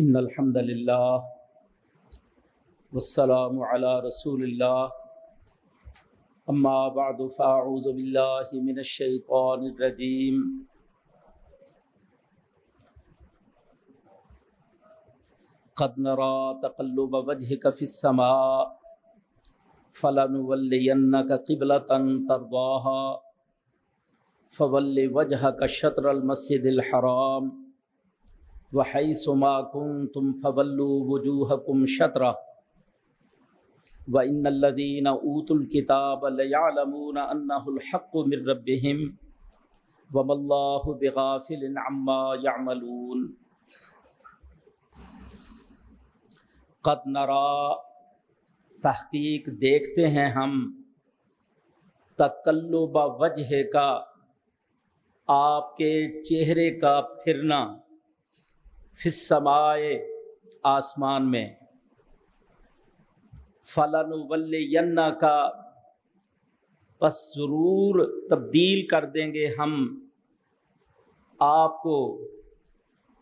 إن الحمد لله والسلام على رسول الله. أما بعد، فأعوذ بالله من الشيطان الرجيم. قد نرى تقلب وجهك في السماء، فلنولينك قبلة ترضاها، فول وجهك شطر المسجد الحرام وحيث ما كنتم فولوا وجوهكم شطره وإن الذين أوتوا الكتاب ليعلمون أنه الحق من ربهم وما الله بغافل عما يعملون. قد نرى تحقیق دیکھتے ہیں ہم تقلب وجہ کا، آپ کے چہرے کا پھرنا فسمائے آسمان میں۔ فلاں ول کا پس ضرور تبدیل کر دیں گے ہم۔ آپ کو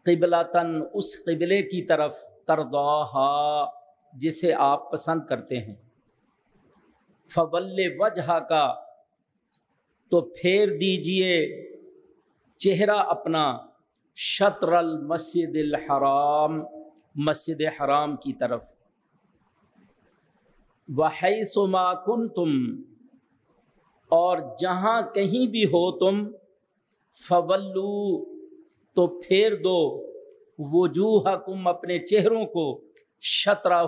قبلتاً اس قبلے کی طرف ترداہا جسے آپ پسند کرتے ہیں۔ فول وجہ کا تو پھیر دیجیے چہرہ اپنا۔ شطر المسجد الحرام، مسجد حرام کی طرف۔ وحیثما کن تم اور جہاں کہیں بھی ہو تم فولو تو پھیر دو وجوہ کم اپنے چہروں کو شطرہ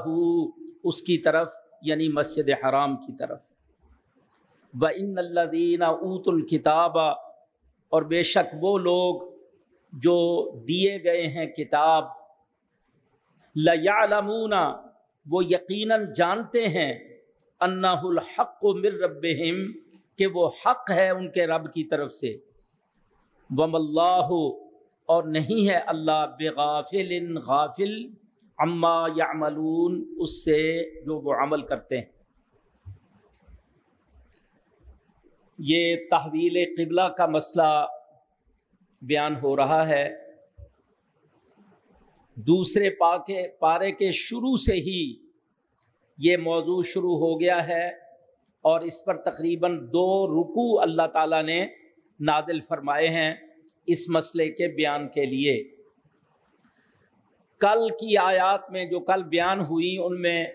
اس کی طرف یعنی مسجد حرام کی طرف۔ و ان اللہ دینا اوت الکتاب اور بے شک وہ لوگ جو دیے گئے ہیں کتاب لمون وہ یقیناً جانتے ہیں انہ الحق و مر رب کہ وہ حق ہے ان کے رب کی طرف سے۔ وم اللہ اور نہیں ہے اللہ بغافل غافل اما یا اس سے جو وہ عمل کرتے ہیں۔ یہ تحویل قبلہ کا مسئلہ بیان ہو رہا ہے۔ دوسرے پاکے پارے کے شروع سے ہی یہ موضوع شروع ہو گیا ہے اور اس پر تقریباً دو رکو اللہ تعالیٰ نے نادل فرمائے ہیں اس مسئلے کے بیان کے لیے۔ کل کی آیات میں جو کل بیان ہوئی، ان میں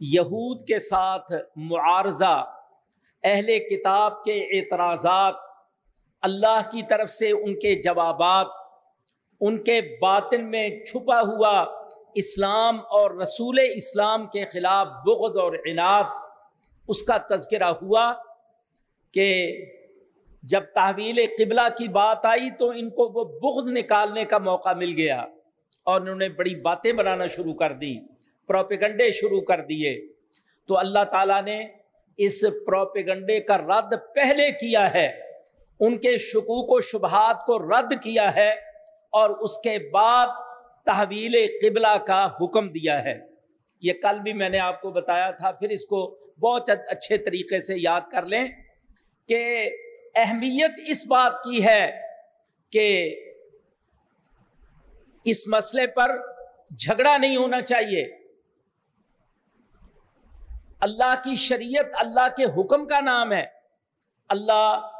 یہود کے ساتھ معارضہ، اہل کتاب کے اعتراضات اللہ کی طرف سے ان کے جوابات، ان کے باطن میں چھپا ہوا اسلام اور رسول اسلام کے خلاف بغض اور عناد، اس کا تذکرہ ہوا کہ جب تحویل قبلہ کی بات آئی تو ان کو وہ بغض نکالنے کا موقع مل گیا اور انہوں نے بڑی باتیں بنانا شروع کر دی پروپیگنڈے شروع کر دیے۔ تو اللہ تعالیٰ نے اس پروپیگنڈے کا رد پہلے کیا ہے۔ ان کے شکوک و شبہات کو رد کیا ہے اور اس کے بعد تحویل قبلہ کا حکم دیا ہے۔ یہ کل بھی میں نے آپ کو بتایا تھا، پھر اس کو بہت اچھے طریقے سے یاد کر لیں کہ اہمیت اس بات کی ہے کہ اس مسئلے پر جھگڑا نہیں ہونا چاہیے۔ اللہ کی شریعت، اللہ کے حکم کا نام ہے۔ اللہ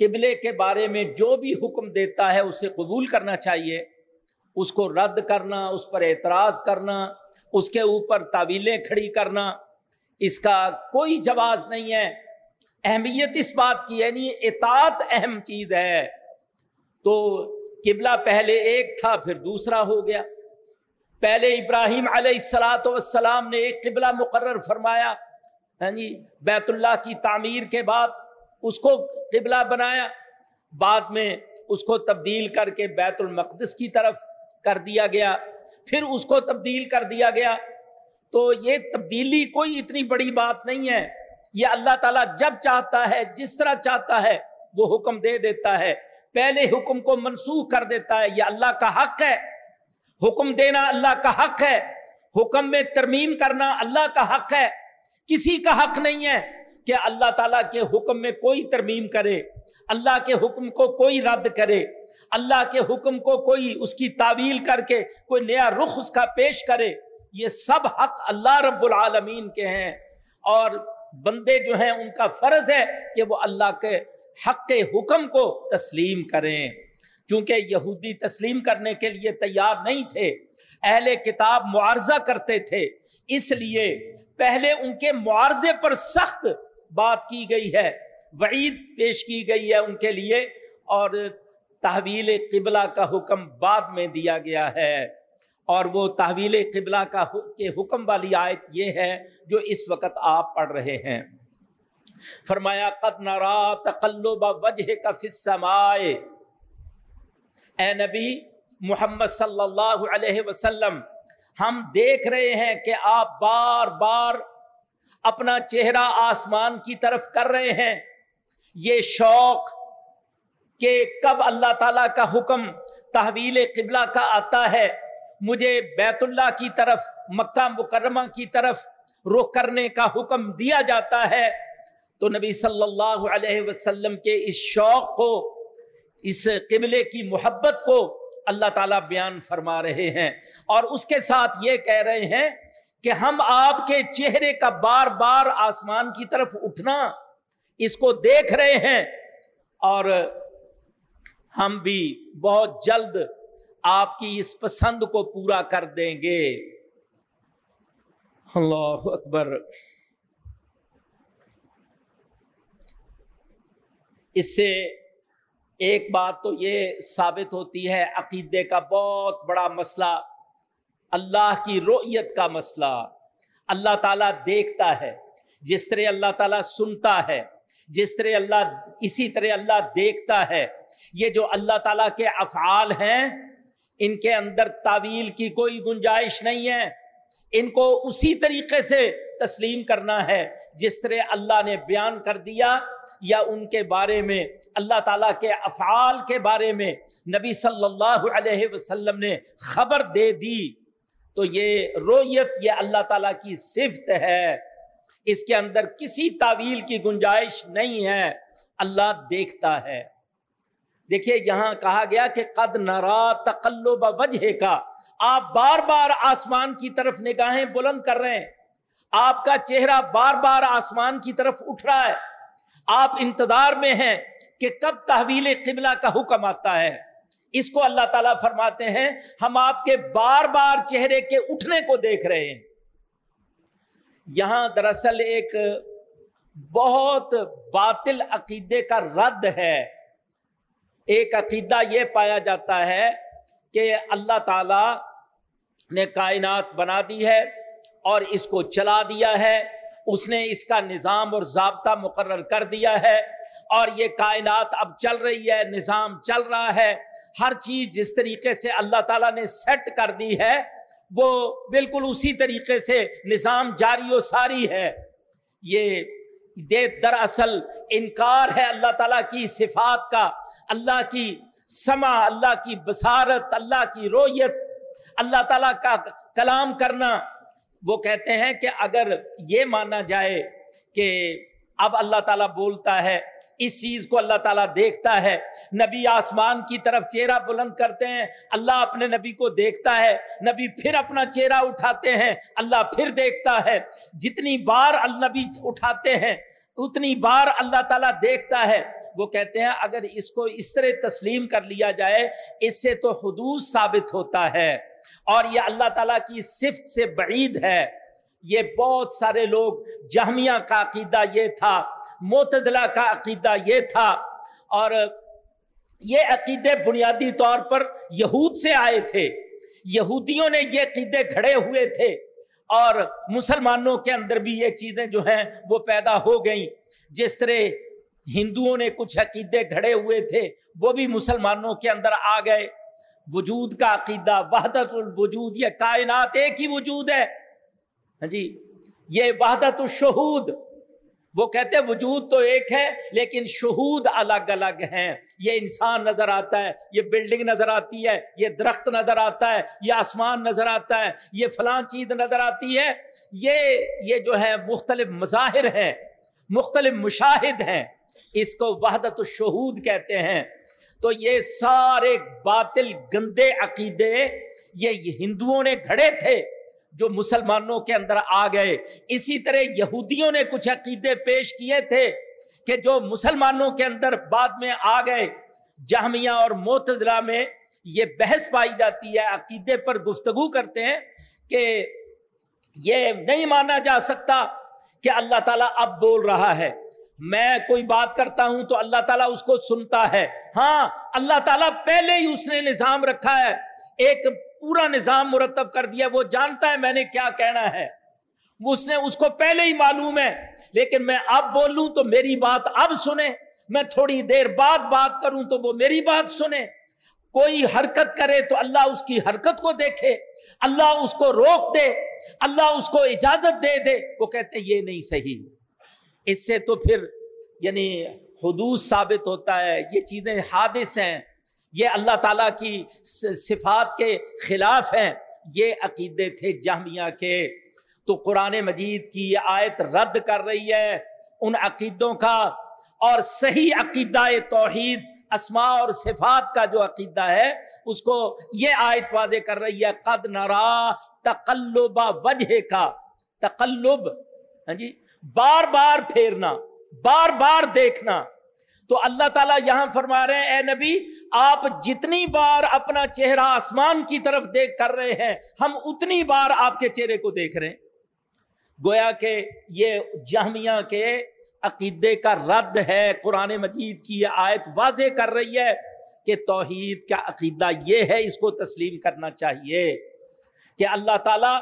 قبلے کے بارے میں جو بھی حکم دیتا ہے اسے قبول کرنا چاہیے۔ اس کو رد کرنا، اس پر اعتراض کرنا، اس کے اوپر تعویلیں کھڑی کرنا، اس کا کوئی جواز نہیں ہے۔ اہمیت اس بات کی یعنی اطاعت اہم چیز ہے۔ تو قبلہ پہلے ایک تھا، پھر دوسرا ہو گیا۔ پہلے ابراہیم علیہ السلاۃ والسلام نے ایک قبلہ مقرر فرمایا ہاں جی بیت اللہ کی تعمیر کے بعد اس کو قبلہ بنایا۔ بعد میں اس کو تبدیل کر کے بیت المقدس کی طرف کر دیا گیا۔ پھر اس کو تبدیل کر دیا گیا۔ تو یہ تبدیلی کوئی اتنی بڑی بات نہیں ہے۔ یہ اللہ تعالیٰ جب چاہتا ہے، جس طرح چاہتا ہے، وہ حکم دے دیتا ہے۔ پہلے حکم کو منسوخ کر دیتا ہے، یہ اللہ کا حق ہے۔ حکم دینا اللہ کا حق ہے۔ حکم میں ترمیم کرنا اللہ کا حق ہے۔ کسی کا حق نہیں ہے۔ کہ اللہ تعالیٰ کے حکم میں کوئی ترمیم کرے، اللہ کے حکم کو کوئی رد کرے، اللہ کے حکم کو کوئی اس کی تعویل کر کے کوئی نیا رخ اس کا پیش کرے، یہ سب حق اللہ رب العالمین کے ہیں۔ اور بندے جو ہیں ان کا فرض ہے کہ وہ اللہ کے حق کے حکم کو تسلیم کریں۔ چونکہ یہودی تسلیم کرنے کے لیے تیار نہیں تھے، اہل کتاب معارضہ کرتے تھے، اس لیے پہلے ان کے معارضے پر سخت بات کی گئی ہے، وعید پیش کی گئی ہے ان کے لیے اور تحویل قبلہ کا حکم بعد میں دیا گیا ہے۔ اور وہ تحویل قبلہ کا کے حکم والی آیت یہ ہے جو اس وقت آپ پڑھ رہے ہیں۔ فرمایا، قد نرا تقلب وجہ کا فسمائے اے نبی محمد صلی اللہ علیہ وسلم، ہم دیکھ رہے ہیں کہ آپ بار بار اپنا چہرہ آسمان کی طرف کر رہے ہیں۔ یہ شوق کہ کب اللہ تعالی کا حکم تحویل قبلہ کا آتا ہے۔ مجھے بیت اللہ کی طرف، مکہ مکرمہ کی طرف رخ کرنے کا حکم دیا جاتا ہے۔ تو نبی صلی اللہ علیہ وسلم کے اس شوق کو، اس قبلے کی محبت کو اللہ تعالیٰ بیان فرما رہے ہیں۔ اور اس کے ساتھ یہ کہہ رہے ہیں کہ ہم آپ کے چہرے کا بار بار آسمان کی طرف اٹھنا اس کو دیکھ رہے ہیں اور ہم بھی بہت جلد آپ کی اس پسند کو پورا کر دیں گے۔ اللہ اکبر۔ اس سے ایک بات تو یہ ثابت ہوتی ہے، عقیدے کا بہت بڑا مسئلہ اللہ کی رویت کا مسئلہ۔ اللہ تعالیٰ دیکھتا ہے، جس طرح اللہ تعالیٰ سنتا ہے، جس طرح اللہ، اسی طرح اللہ دیکھتا ہے۔ یہ جو اللہ تعالیٰ کے افعال ہیں، ان کے اندر تعویل کی کوئی گنجائش نہیں ہے۔ ان کو اسی طریقے سے تسلیم کرنا ہے، جس طرح اللہ نے بیان کر دیا یا ان کے بارے میں، اللہ تعالیٰ کے افعال کے بارے میں۔ نبی صلی اللہ علیہ وسلم نے خبر دے دی۔ تو یہ رویت یہ اللہ تعالیٰ کی صفت ہے۔ اس کے اندر کسی تعویل کی گنجائش نہیں ہے۔ اللہ دیکھتا ہے۔ دیکھیے یہاں کہا گیا کہ قد نرا تقلب وجہ کا آپ بار بار آسمان کی طرف نگاہیں بلند کر رہے ہیں۔ آپ کا چہرہ بار بار آسمان کی طرف اٹھ رہا ہے۔ آپ انتظار میں ہیں کہ کب تحویل قبلہ کا حکم آتا ہے۔ اس کو اللہ تعالیٰ فرماتے ہیں، ہم آپ کے بار بار چہرے کے اٹھنے کو دیکھ رہے ہیں۔ یہاں دراصل ایک بہت باطل عقیدے کا رد ہے۔ ایک عقیدہ یہ پایا جاتا ہے کہ اللہ تعالی نے کائنات بنا دی ہے اور اس کو چلا دیا ہے۔ اس نے اس کا نظام اور ضابطہ مقرر کر دیا ہے اور یہ کائنات اب چل رہی ہے، نظام چل رہا ہے۔ ہر چیز جس طریقے سے اللہ تعالیٰ نے سیٹ کر دی ہے، وہ بالکل اسی طریقے سے نظام جاری و ساری ہے۔ یہ دے دراصل انکار ہے اللہ تعالیٰ کی صفات کا۔ اللہ کی سما اللہ کی بصارت، اللہ کی رویت، اللہ تعالیٰ کا کلام کرنا۔ وہ کہتے ہیں کہ اگر یہ مانا جائے کہ اب اللہ تعالیٰ بولتا ہے اس چیز کو اللہ تعالیٰ دیکھتا ہے۔ نبی آسمان کی طرف چہرہ بلند کرتے ہیں، اللہ اپنے نبی کو دیکھتا ہے۔ نبی پھر اپنا چہرہ اٹھاتے ہیں، اللہ پھر دیکھتا ہے۔ جتنی بار النبی اٹھاتے ہیں، اتنی بار اللہ تعالیٰ دیکھتا ہے۔ وہ کہتے ہیں، اگر اس کو اس طرح تسلیم کر لیا جائے، اس سے تو حدود ثابت ہوتا ہے۔ اور یہ اللہ تعالیٰ کی صفت سے بعید ہے۔ یہ بہت سارے لوگ جہمیہ کا عقیدہ یہ تھا۔ معتدلہ کا عقیدہ یہ تھا اور یہ عقیدے بنیادی طور پر یہود سے آئے تھے۔ یہودیوں نے یہ عقیدے کھڑے ہوئے تھے اور مسلمانوں کے اندر بھی یہ چیزیں جو ہیں وہ پیدا ہو گئیں۔ جس طرح ہندوؤں نے کچھ عقیدے کھڑے ہوئے تھے، وہ بھی مسلمانوں کے اندر آ گئے۔ وجود کا عقیدہ، وحدت الوجود، یہ کائنات ایک ہی وجود ہے۔ ہاں جی یہ وحدت الشہود۔ وہ کہتے ہیں وجود تو ایک ہے، لیکن شہود الگ الگ ہیں۔ یہ انسان نظر آتا ہے، یہ بلڈنگ نظر آتی ہے، یہ درخت نظر آتا ہے، یہ آسمان نظر آتا ہے، یہ فلاں چیز نظر آتی ہے۔ یہ یہ جو ہے مختلف مظاہر ہیں، مختلف مشاہد ہیں۔ اس کو وحدت الشہود کہتے ہیں۔ تو یہ سارے باطل گندے عقیدے، یہ ہندوؤں نے گھڑے تھے۔ جو مسلمانوں کے اندر آ گئے۔ اسی طرح یہودیوں نے کچھ عقیدے پیش کیے تھے کہ جو مسلمانوں کے اندر بعد میں آ گئے۔ جہمیہ اور موتدلا میں یہ بحث پائی جاتی ہے، عقیدے پر گفتگو کرتے ہیں کہ یہ نہیں مانا جا سکتا کہ اللہ تعالیٰ اب بول رہا ہے۔ میں کوئی بات کرتا ہوں تو اللہ تعالیٰ اس کو سنتا ہے۔ ہاں اللہ تعالیٰ پہلے ہی اس نے نظام رکھا ہے۔ ایک پورا نظام مرتب کر دیا، وہ جانتا ہے میں نے کیا کہنا ہے۔ اس نے، اس کو پہلے ہی معلوم ہے، لیکن میں اب بولوں تو میری بات اب سنے میں تھوڑی دیر بعد بات کروں تو وہ میری بات سنے کوئی حرکت کرے تو اللہ اس کی حرکت کو دیکھے، اللہ اس کو روک دے، اللہ اس کو اجازت دے دے۔ وہ کہتے یہ نہیں صحیح۔ اس سے تو پھر یعنی حدود ثابت ہوتا ہے، یہ چیزیں حادث ہیں۔ یہ اللہ تعالیٰ کی صفات کے خلاف ہیں۔ یہ عقیدے تھے جامعہ کے۔ تو قرآن مجید کی یہ آیت رد کر رہی ہے ان عقیدوں کا۔ اور صحیح عقیدہ توحید اسما اور صفات کا جو عقیدہ ہے، اس کو یہ آیت واضح کر رہی ہے۔ قد نرا تقلب وجہ کا تقلب ہاں جی بار بار پھیرنا، بار بار دیکھنا۔ تو اللہ تعالیٰ یہاں فرما رہے ہیں، اے نبی، آپ جتنی بار اپنا چہرہ آسمان کی طرف دیکھ کر رہے ہیں، ہم اتنی بار آپ کے چہرے کو دیکھ رہے ہیں۔ گویا کہ یہ جہمیہ کے عقیدے کا رد ہے، قرآن مجید کی یہ آیت واضح کر رہی ہے کہ توحید کا عقیدہ یہ ہے، اس کو تسلیم کرنا چاہیے کہ اللہ تعالیٰ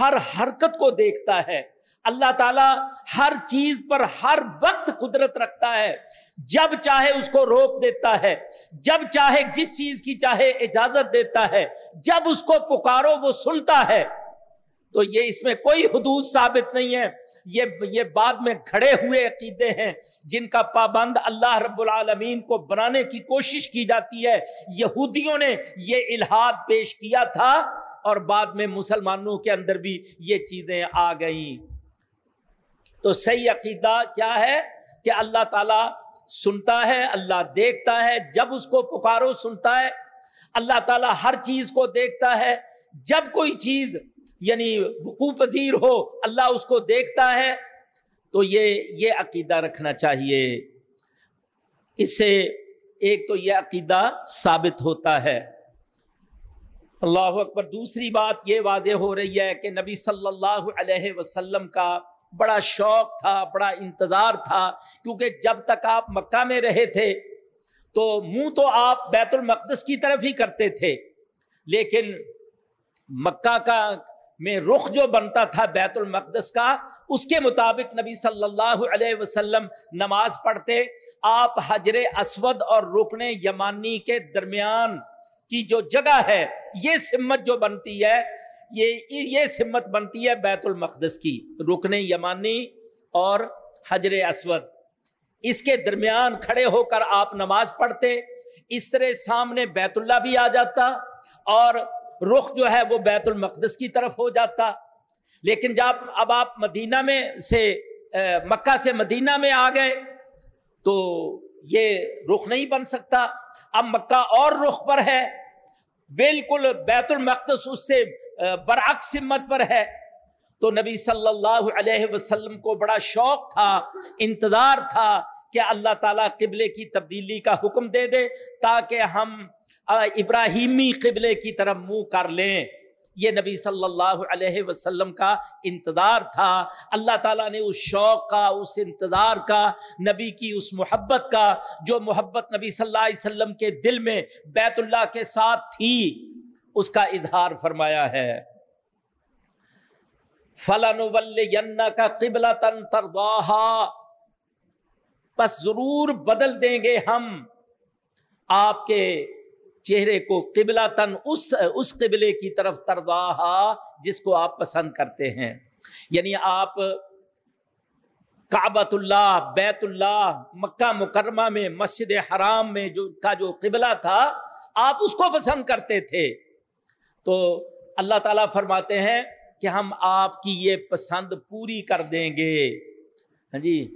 ہر حرکت کو دیکھتا ہے۔ اللہ تعالیٰ ہر چیز پر ہر وقت قدرت رکھتا ہے۔ جب چاہے اس کو روک دیتا ہے، جب چاہے جس چیز کی چاہے اجازت دیتا ہے، جب اس کو پکارو وہ سنتا ہے۔ تو یہ اس میں کوئی حدود ثابت نہیں ہے۔ یہ یہ بعد میں کھڑے ہوئے عقیدے ہیں جن کا پابند اللہ رب العالمین کو بنانے کی کوشش کی جاتی ہے۔ یہودیوں نے یہ الہاد پیش کیا تھا اور بعد میں مسلمانوں کے اندر بھی یہ چیزیں آ گئیں۔ تو صحیح عقیدہ کیا ہے کہ اللہ تعالیٰ سنتا ہے، اللہ دیکھتا ہے، جب اس کو پکارو سنتا ہے، اللہ تعالیٰ ہر چیز کو دیکھتا ہے۔ جب کوئی چیز یعنی وقوع پذیر ہو، اللہ اس کو دیکھتا ہے۔ تو یہ یہ عقیدہ رکھنا چاہیے۔ اس سے ایک تو یہ عقیدہ ثابت ہوتا ہے۔ اللہ اکبر، دوسری بات یہ واضح ہو رہی ہے کہ نبی صلی اللہ علیہ وسلم کا بڑا شوق تھا، بڑا انتظار تھا، کیونکہ جب تک آپ مکہ میں رہے تھے تو منہ تو آپ بیت المقدس کی طرف ہی کرتے تھے، لیکن مکہ کا میں رخ جو بنتا تھا بیت المقدس کا، اس کے مطابق نبی صلی اللہ علیہ وسلم نماز پڑھتے، آپ حجر اسود اور رکن یمانی کے درمیان کی جو جگہ ہے، یہ سمت جو بنتی ہے یہ یہ سمت بنتی ہے بیت المقدس کی رکن یمانی اور حجر اسود۔ اس کے درمیان کھڑے ہو کر آپ نماز پڑھتے، اس طرح سامنے بیت اللہ بھی آ جاتا اور رخ جو ہے وہ بیت المقدس کی طرف ہو جاتا۔ لیکن جب اب آپ مدینہ میں سے مکہ سے مدینہ میں آ گئے تو یہ رخ نہیں بن سکتا۔ اب مکہ اور رخ پر ہے۔ بالکل بیت المقدس اس سے برعکس سمت پر ہے۔ تو نبی صلی اللہ علیہ وسلم کو بڑا شوق تھا، انتظار تھا کہ اللہ تعالیٰ قبلے کی تبدیلی کا حکم دے دے تاکہ ہم ابراہیمی قبلے کی طرف منہ کر لیں۔ یہ نبی صلی اللہ علیہ وسلم کا انتظار تھا۔ اللہ تعالیٰ نے اس شوق کا، اس انتظار کا، نبی کی اس محبت کا، جو محبت نبی صلی اللہ علیہ وسلم کے دل میں بیت اللہ کے ساتھ تھی۔ اس کا اظہار فرمایا ہے۔ فلاں کا قبلہ تن بس ضرور بدل دیں گے ہم آپ کے چہرے کو قبلہ تن اس اس قبلے کی طرف ترواہا جس کو آپ پسند کرتے ہیں۔ یعنی آپ کعبۃ اللہ، بیت اللہ، مکہ مکرمہ میں، مسجد حرام میں جو، کا جو قبلہ تھا، آپ اس کو پسند کرتے تھے۔ تو اللہ تعالیٰ فرماتے ہیں کہ ہم آپ کی یہ پسند پوری کر دیں گے۔ ہاں جی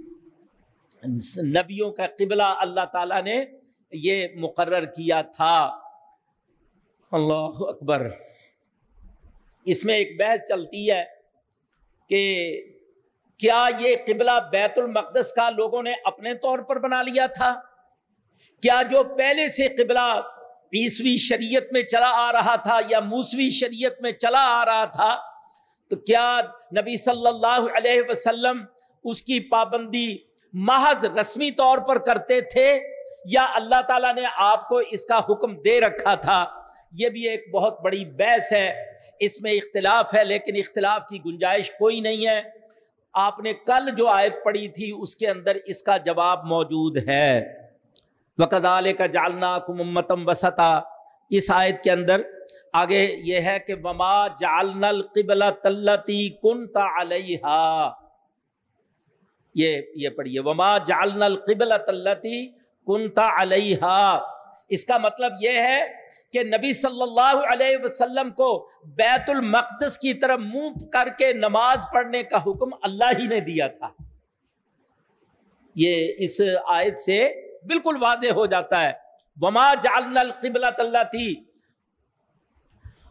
نبیوں کا قبلہ اللہ تعالیٰ نے یہ مقرر کیا تھا۔ اللہ اکبر۔ اس میں ایک بحث چلتی ہے کہ کیا یہ قبلہ بیت المقدس کا لوگوں نے اپنے طور پر بنا لیا تھا؟ کیا جو پہلے سے قبلہ عیسوی شریعت میں چلا آ رہا تھا یا موسوی شریعت میں چلا آ رہا تھا، تو کیا نبی صلی اللہ علیہ وسلم اس کی پابندی محض رسمی طور پر کرتے تھے یا اللہ تعالیٰ نے آپ کو اس کا حکم دے رکھا تھا؟ یہ بھی ایک بہت بڑی بحث ہے۔ اس میں اختلاف ہے، لیکن اختلاف کی گنجائش کوئی نہیں ہے۔ آپ نے کل جو آیت پڑھی تھی، اس کے اندر اس کا جواب موجود ہے۔ وقد وکدال کا جالنا کمتم وسطا۔ اس آیت کے اندر آگے یہ ہے کہ وما جالنا القبل تلتی کن علیہ یہ یہ پڑھیے۔ وما جالنا القبل تلتی کنتا علیہ اس کا مطلب یہ ہے کہ نبی صلی اللہ علیہ وسلم کو بیت المقدس کی طرف منہ کر کے نماز پڑھنے کا حکم اللہ ہی نے دیا تھا۔ یہ اس آیت سے بالکل واضح ہو جاتا ہے۔ وما جالنا القبلہ اللہ تھی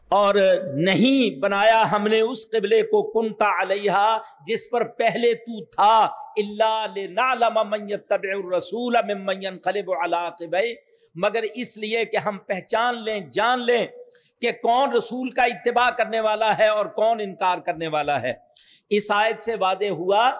اور نہیں بنایا ہم نے اس قبلے کو کنتا علیہ جس پر پہلے تو تھا۔ اللہ الرسول مگر اس لیے کہ ہم پہچان لیں، جان لیں کہ کون رسول کا اتباع کرنے والا ہے اور کون انکار کرنے والا ہے۔ اس آیت سے واضح ہوا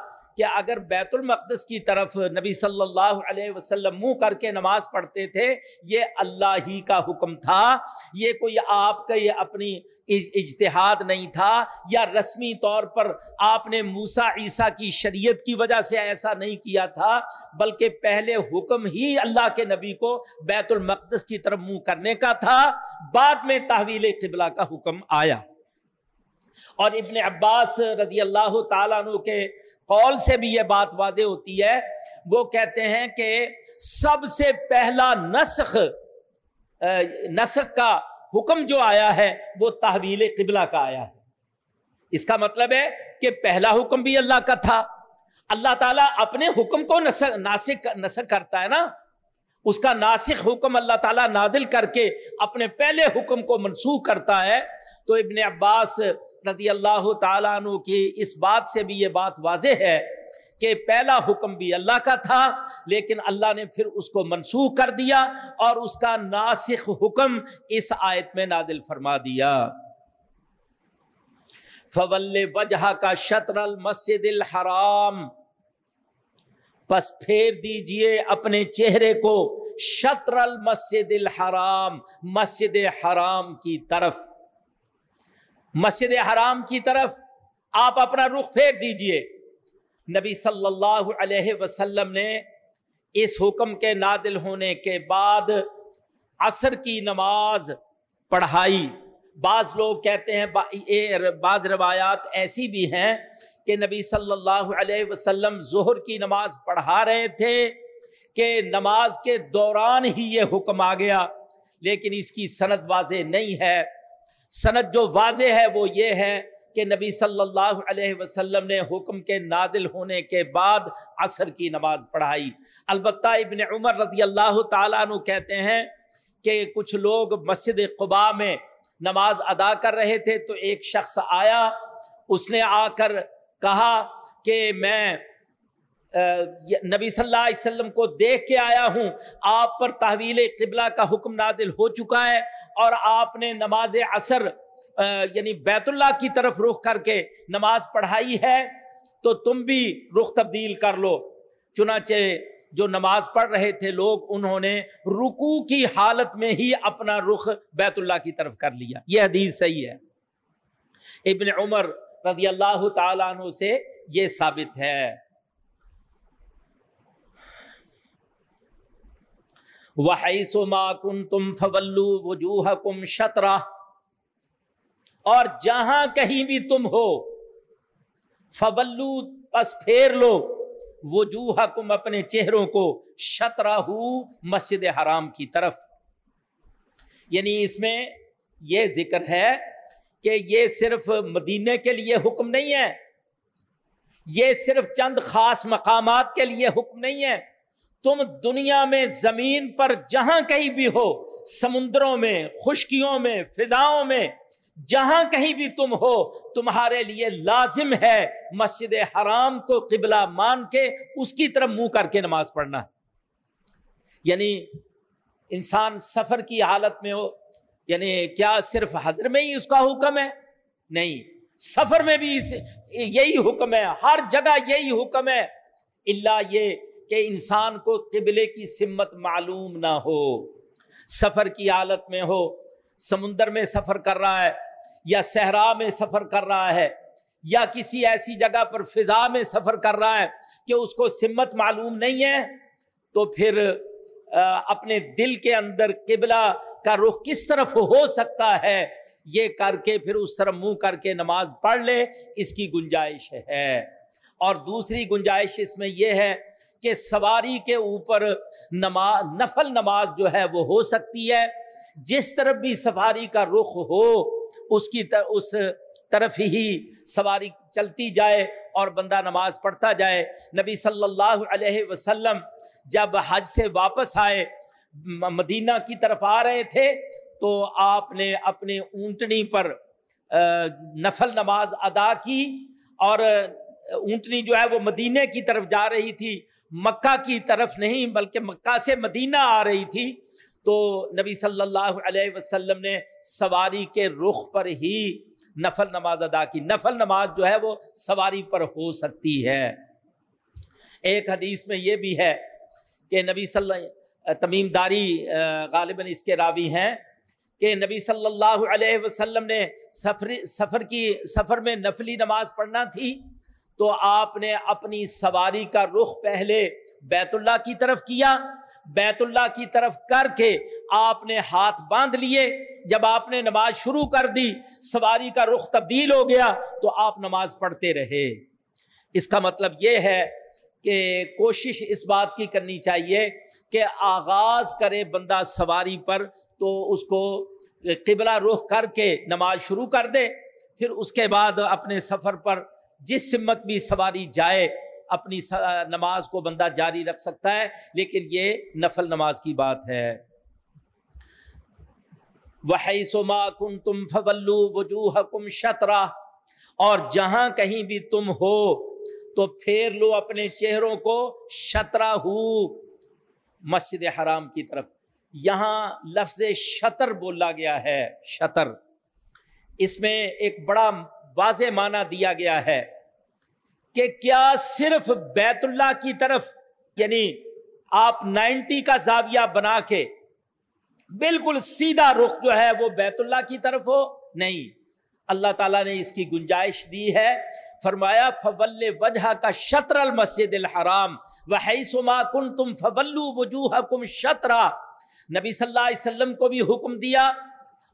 کہ اگر بیت المقدس کی طرف نبی صلی اللہ علیہ وسلم منہ کر کے نماز پڑھتے تھے، یہ اللہ ہی کا حکم تھا۔ یہ کوئی آپ کا یہ اپنی اجتہاد نہیں تھا یا رسمی طور پر آپ نے موسا عیسیٰ کی شریعت کی وجہ سے ایسا نہیں کیا تھا، بلکہ پہلے حکم ہی اللہ کے نبی کو بیت المقدس کی طرف منہ کرنے کا تھا۔ بعد میں تحویل قبلہ کا حکم آیا۔ اور ابن عباس رضی اللہ تعالیٰ عنہ کے قول سے بھی یہ بات واضح ہوتی ہے، وہ کہتے ہیں کہ سب سے پہلا نسخ نسخ کا حکم جو آیا ہے، وہ تحویل قبلہ کا آیا ہے۔ اس کا مطلب ہے کہ پہلا حکم بھی اللہ کا تھا۔ اللہ تعالیٰ اپنے حکم کو ناسک نسخ کرتا ہے نا۔ اس کا ناسک حکم اللہ تعالیٰ نادل کر کے اپنے پہلے حکم کو منسوخ کرتا ہے۔ تو ابن عباس رضی اللہ تعالیٰ عنہ کی اس بات سے بھی یہ بات واضح ہے کہ پہلا حکم بھی اللہ کا تھا، لیکن اللہ نے پھر اس کو منسوخ کر دیا اور اس کا ناسخ حکم اس آیت میں نادل فرما دیا۔ فول وجہ کا شطر المسد الحرام۔ پس پھیر دیجیے اپنے چہرے کو شطر المسد الحرام، مسجد حرام کی طرف۔ مسجد حرام کی طرف آپ اپنا رخ پھیر دیجیے۔ نبی صلی اللہ علیہ وسلم نے اس حکم کے نادل ہونے کے بعد عصر کی نماز پڑھائی۔ بعض لوگ کہتے ہیں بعض روایات ایسی بھی ہیں کہ نبی صلی اللہ علیہ وسلم ظہر کی نماز پڑھا رہے تھے کہ نماز کے دوران ہی یہ حکم آ گیا، لیکن اس کی صنعت واضح نہیں ہے۔ صنعت جو واضح ہے وہ یہ ہے کہ نبی صلی اللہ علیہ وسلم نے حکم کے نادل ہونے کے بعد عصر کی نماز پڑھائی۔ البتہ ابن عمر رضی اللہ تعالیٰ عنہ کہتے ہیں کہ کچھ لوگ مسجد قبا میں نماز ادا کر رہے تھے تو ایک شخص آیا، اس نے آ کر کہا کہ میں نبی صلی اللہ علیہ وسلم کو دیکھ کے آیا ہوں، آپ پر تحویل قبلہ کا حکم نادل ہو چکا ہے اور آپ نے نماز عصر یعنی بیت اللہ کی طرف رخ کر کے نماز پڑھائی ہے، تو تم بھی رخ تبدیل کر لو۔ چنانچہ جو نماز پڑھ رہے تھے لوگ، انہوں نے رکو کی حالت میں ہی اپنا رخ بیت اللہ کی طرف کر لیا۔ یہ حدیث صحیح ہے۔ ابن عمر رضی اللہ تعالیٰ عنہ سے یہ ثابت ہے۔ وحیثما کن تم فولو وجوہ کم شطرہ۔ اور جہاں کہیں بھی تم ہو، فولو پس پھیر لو وجوہ کم اپنے چہروں کو، شطرہ مسجد حرام کی طرف۔ یعنی اس میں یہ ذکر ہے کہ یہ صرف مدینے کے لیے حکم نہیں ہے، یہ صرف چند خاص مقامات کے لیے حکم نہیں ہے۔ تم دنیا میں زمین پر جہاں کہیں بھی ہو، سمندروں میں، خشکیوں میں، فضاؤں میں، جہاں کہیں بھی تم ہو، تمہارے لیے لازم ہے مسجد حرام کو قبلہ مان کے اس کی طرف منہ کر کے نماز پڑھنا۔ یعنی انسان سفر کی حالت میں ہو یعنی کیا صرف حضر میں ہی اس کا حکم ہے؟ نہیں، سفر میں بھی یہی حکم ہے، ہر جگہ یہی حکم ہے۔ اللہ یہ کہ انسان کو قبلے کی سمت معلوم نہ ہو، سفر کی حالت میں ہو، سمندر میں سفر کر رہا ہے یا صحرا میں سفر کر رہا ہے یا کسی ایسی جگہ پر فضا میں سفر کر رہا ہے کہ اس کو سمت معلوم نہیں ہے، تو پھر اپنے دل کے اندر قبلہ کا رخ کس طرف ہو سکتا ہے؟ یہ کر کے پھر اس طرح منہ کر کے نماز پڑھ لے، اس کی گنجائش ہے۔ اور دوسری گنجائش اس میں یہ ہے کہ سواری کے اوپر نماز نفل نماز جو ہے وہ ہو سکتی ہے۔ جس طرف بھی سواری کا رخ ہو، اس کی طرف اس طرف ہی سواری چلتی جائے اور بندہ نماز پڑھتا جائے۔ نبی صلی اللہ علیہ وسلم جب حج سے واپس آئے مدینہ کی طرف آ رہے تھے، تو آپ نے اپنے اونٹنی پر نفل نماز ادا کی اور اونٹنی جو ہے وہ مدینے کی طرف جا رہی تھی۔ مکہ کی طرف نہیں، بلکہ مکہ سے مدینہ آ رہی تھی۔ تو نبی صلی اللہ علیہ وسلم نے سواری کے رخ پر ہی نفل نماز ادا کی۔ نفل نماز جو ہے وہ سواری پر ہو سکتی ہے۔ ایک حدیث میں یہ بھی ہے کہ نبی صلی اللہ تمیم داری غالباً اس کے راوی ہیں کہ نبی صلی اللہ علیہ وسلم نے سفر سفر کی، سفر میں نفلی نماز پڑھنا تھی۔ تو آپ نے اپنی سواری کا رخ پہلے بیت اللہ کی طرف کیا، بیت اللہ کی طرف کر کے آپ نے ہاتھ باندھ لیے۔ جب آپ نے نماز شروع کر دی، سواری کا رخ تبدیل ہو گیا تو آپ نماز پڑھتے رہے۔ اس کا مطلب یہ ہے کہ کوشش اس بات کی کرنی چاہیے کہ آغاز کرے بندہ سواری پر تو اس کو قبلہ رخ کر کے نماز شروع کر دے۔ پھر اس کے بعد اپنے سفر پر جس سمت بھی سواری جائے، اپنی نماز کو بندہ جاری رکھ سکتا ہے، لیکن یہ نفل نماز کی بات ہے۔ وہی سما تم فولو وجوہ کم شطرا اور جہاں کہیں بھی تم ہو، تو پھیر لو اپنے چہروں کو شطرا ہو مسجد حرام کی طرف۔ یہاں لفظ شطر بولا گیا ہے، شطر۔ اس میں ایک بڑا واضح معنی دیا گیا ہے کہ کیا صرف بیت اللہ کی طرف یعنی آپ نائنٹی کا زاویہ بنا کے بالکل سیدھا رخ جو ہے وہ بیت اللہ کی طرف ہو؟ نہیں۔ اللہ تعالیٰ نے اس کی گنجائش دی ہے۔ فرمایا، فول وجہ کا شطر المسد الحرام وہ کن تم فولو وجوہ کم شطرا۔ نبی صلی اللہ علیہ وسلم کو بھی حکم دیا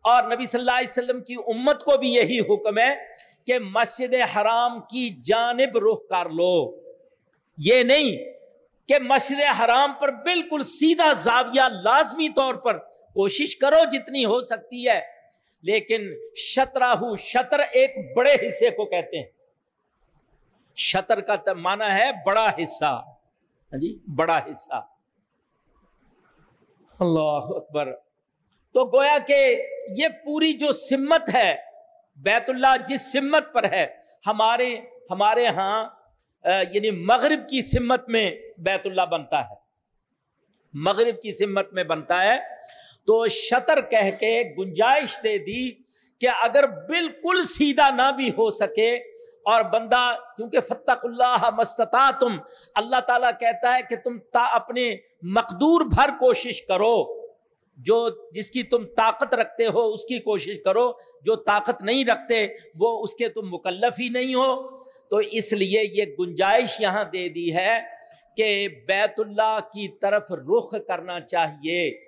اور نبی صلی اللہ علیہ وسلم کی امت کو بھی یہی حکم ہے کہ مسجد حرام کی جانب رخ کر لو۔ یہ نہیں کہ مسجد حرام پر بالکل سیدھا زاویہ لازمی طور پر کوشش کرو جتنی ہو سکتی ہے، لیکن شطراہ شطر ایک بڑے حصے کو کہتے ہیں۔ شطر کا مانا ہے بڑا حصہ۔ ہاں جی بڑا حصہ۔ اللہ اکبر۔ تو گویا کہ یہ پوری جو سمت ہے، بیت اللہ جس سمت پر ہے، ہمارے ہمارے ہاں یعنی مغرب کی سمت میں بیت اللہ بنتا ہے۔ مغرب کی سمت میں بنتا ہے۔ تو شطر کہہ کے گنجائش دے دی کہ اگر بالکل سیدھا نہ بھی ہو سکے اور بندہ، کیونکہ فتق اللہ مستتا تم اللہ تعالیٰ کہتا ہے کہ تم تا اپنے مقدور بھر کوشش کرو۔ جو جس کی تم طاقت رکھتے ہو، اس کی کوشش کرو۔ جو طاقت نہیں رکھتے، وہ اس کے تم مکلف ہی نہیں ہو۔ تو اس لیے یہ گنجائش یہاں دے دی ہے کہ بیت اللہ کی طرف رخ کرنا چاہیے۔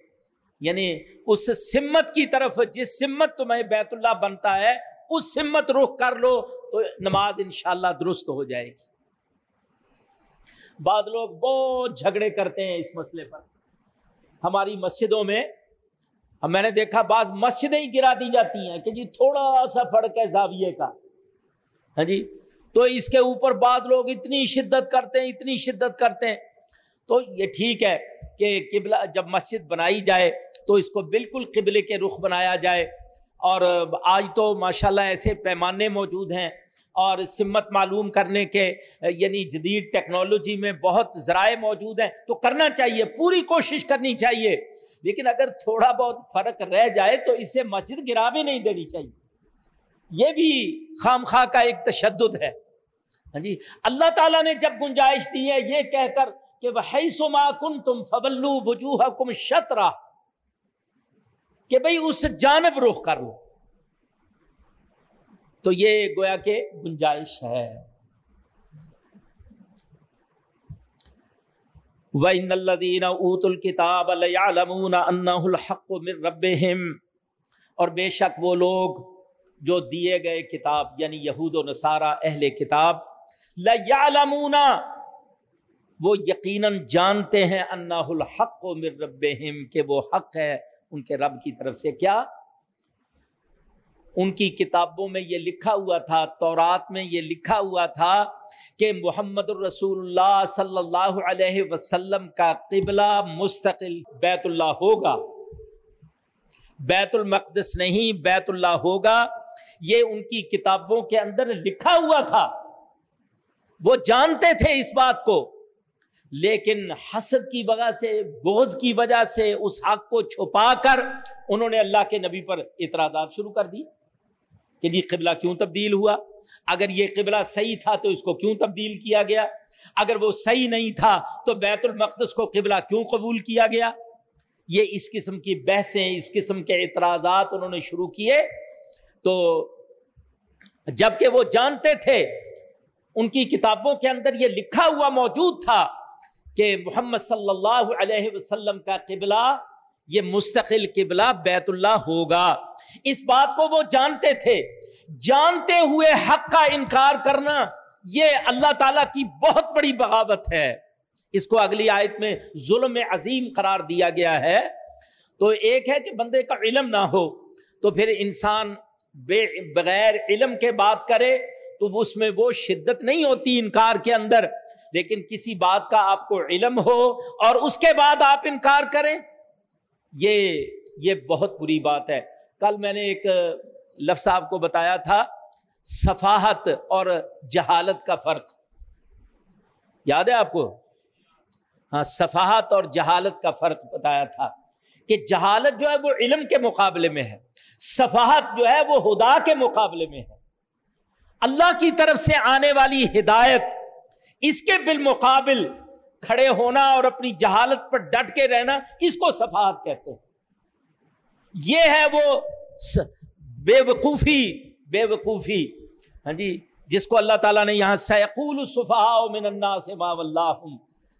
یعنی اس سمت کی طرف، جس سمت تمہیں بیت اللہ بنتا ہے، اس سمت رخ کر لو تو نماز انشاءاللہ درست ہو جائے گی۔ بعد لوگ بہت جھگڑے کرتے ہیں اس مسئلے پر۔ ہماری مسجدوں میں اب میں نے دیکھا بعض مسجدیں ہی گرا دی جاتی ہیں کہ جی تھوڑا سا فرق ہے زاویے کا۔ ہاں جی؟ تو اس کے اوپر بعض لوگ اتنی شدت کرتے ہیں، اتنی شدت کرتے ہیں۔ تو یہ ٹھیک ہے کہ قبلہ جب مسجد بنائی جائے تو اس کو بالکل قبلے کے رخ بنایا جائے۔ اور آج تو ماشاءاللہ ایسے پیمانے موجود ہیں اور سمت معلوم کرنے کے یعنی جدید ٹیکنالوجی میں بہت ذرائع موجود ہیں۔ تو کرنا چاہیے، پوری کوشش کرنی چاہیے۔ لیکن اگر تھوڑا بہت فرق رہ جائے تو اسے مسجد گرا بھی نہیں دینی چاہیے۔ یہ بھی خام خواہ کا ایک تشدد ہے۔ ہاں جی اللہ تعالیٰ نے جب گنجائش دی ہے یہ کہہ کر کہ وہ سما کن تم فبلو وجوہ کم شترا کہ بھائی اس جانب رخ کر لو۔ تو یہ گویا کہ گنجائش ہے۔ وَإِنَّ الَّذِينَ أُوتُوا الْكِتَابَ لَيَعْلَمُونَ أَنَّهُ الْحَقُّ مِنْ رَبِّهِمْ۔ اور بے شک وہ لوگ جو دیے گئے کتاب یعنی یہود و نصارہ، اہل کتاب، لَيَعْلَمُونَ۔ وہ یقیناً جانتے ہیں انَّهُ الْحَقُّ مِنْ رَبِّهِمْ کہ وہ حق ہے ان کے رب کی طرف سے۔ کیا؟ ان کی کتابوں میں یہ لکھا ہوا تھا، تورات میں یہ لکھا ہوا تھا کہ محمد الرسول اللہ صلی اللہ علیہ وسلم کا قبلہ مستقل بیت اللہ ہوگا۔ بیت المقدس نہیں، بیت اللہ ہوگا۔ یہ ان کی کتابوں کے اندر لکھا ہوا تھا۔ وہ جانتے تھے اس بات کو، لیکن حسد کی وجہ سے بوز کی وجہ سے اس حق کو چھپا کر انہوں نے اللہ کے نبی پر اعتراضات شروع کر دی۔ کہ جی قبلہ کیوں تبدیل ہوا؟ اگر یہ قبلہ صحیح تھا تو اس کو کیوں تبدیل کیا گیا؟ اگر وہ صحیح نہیں تھا تو بیت المقدس کو قبلہ کیوں قبول کیا گیا؟ یہ اس قسم کی بحثیں، اس قسم کے اعتراضات انہوں نے شروع کیے۔ تو جبکہ وہ جانتے تھے، ان کی کتابوں کے اندر یہ لکھا ہوا موجود تھا کہ محمد صلی اللہ علیہ وسلم کا قبلہ یہ مستقل قبلہ بیت اللہ ہوگا۔ اس بات کو وہ جانتے تھے۔ جانتے ہوئے حق کا انکار کرنا یہ اللہ تعالی کی بہت بڑی بغاوت ہے۔ اس کو اگلی آیت میں ظلم عظیم قرار دیا گیا ہے۔ تو ایک ہے کہ بندے کا علم نہ ہو، تو پھر انسان بے بغیر علم کے بات کرے تو اس میں وہ شدت نہیں ہوتی انکار کے اندر۔ لیکن کسی بات کا آپ کو علم ہو اور اس کے بعد آپ انکار کریں یہ یہ بہت بری بات ہے۔ کل میں نے ایک لفظ آپ کو بتایا تھا، صفاحت اور جہالت کا فرق۔ یاد ہے آپ کو؟ ہاں صفاحت اور جہالت کا فرق بتایا تھا کہ جہالت جو ہے وہ علم کے مقابلے میں ہے، صفاحت جو ہے وہ ہدا کے مقابلے میں ہے۔ اللہ کی طرف سے آنے والی ہدایت اس کے بالمقابل کھڑے ہونا اور اپنی جہالت پر ڈٹ کے رہنا، اس کو صفات کہتے ہیں۔ یہ ہے وہ بے وقوفی بے وقوفی ہاں جی جس کو اللہ تعالیٰ نے یہاں سیقول من الناس ما واللہم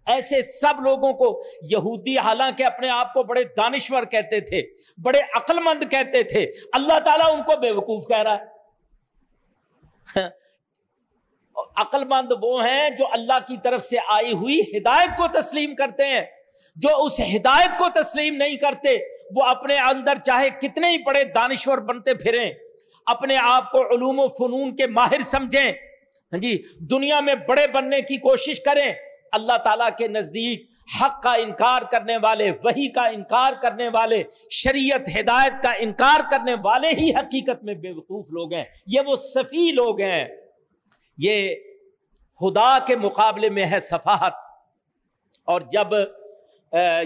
ایسے سب لوگوں کو یہودی حالانکہ اپنے آپ کو بڑے دانشور کہتے تھے، بڑے عقل مند کہتے تھے۔ اللہ تعالیٰ ان کو بے وقوف کہہ رہا ہے۔ عقل مند وہ ہیں جو اللہ کی طرف سے آئی ہوئی ہدایت کو تسلیم کرتے ہیں۔ جو اس ہدایت کو تسلیم نہیں کرتے، وہ اپنے اندر چاہے کتنے ہی بڑے دانشور بنتے پھریں۔ اپنے آپ کو علوم و فنون کے ماہر سمجھیں۔ ہاں جی دنیا میں بڑے بننے کی کوشش کریں۔ اللہ تعالیٰ کے نزدیک حق کا انکار کرنے والے وہی کا انکار کرنے والے، شریعت ہدایت کا انکار کرنے والے ہی حقیقت میں بے وقوف لوگ ہیں۔ یہ وہ صفی لوگ ہیں۔ یہ خدا کے مقابلے میں ہے صفحت اور جب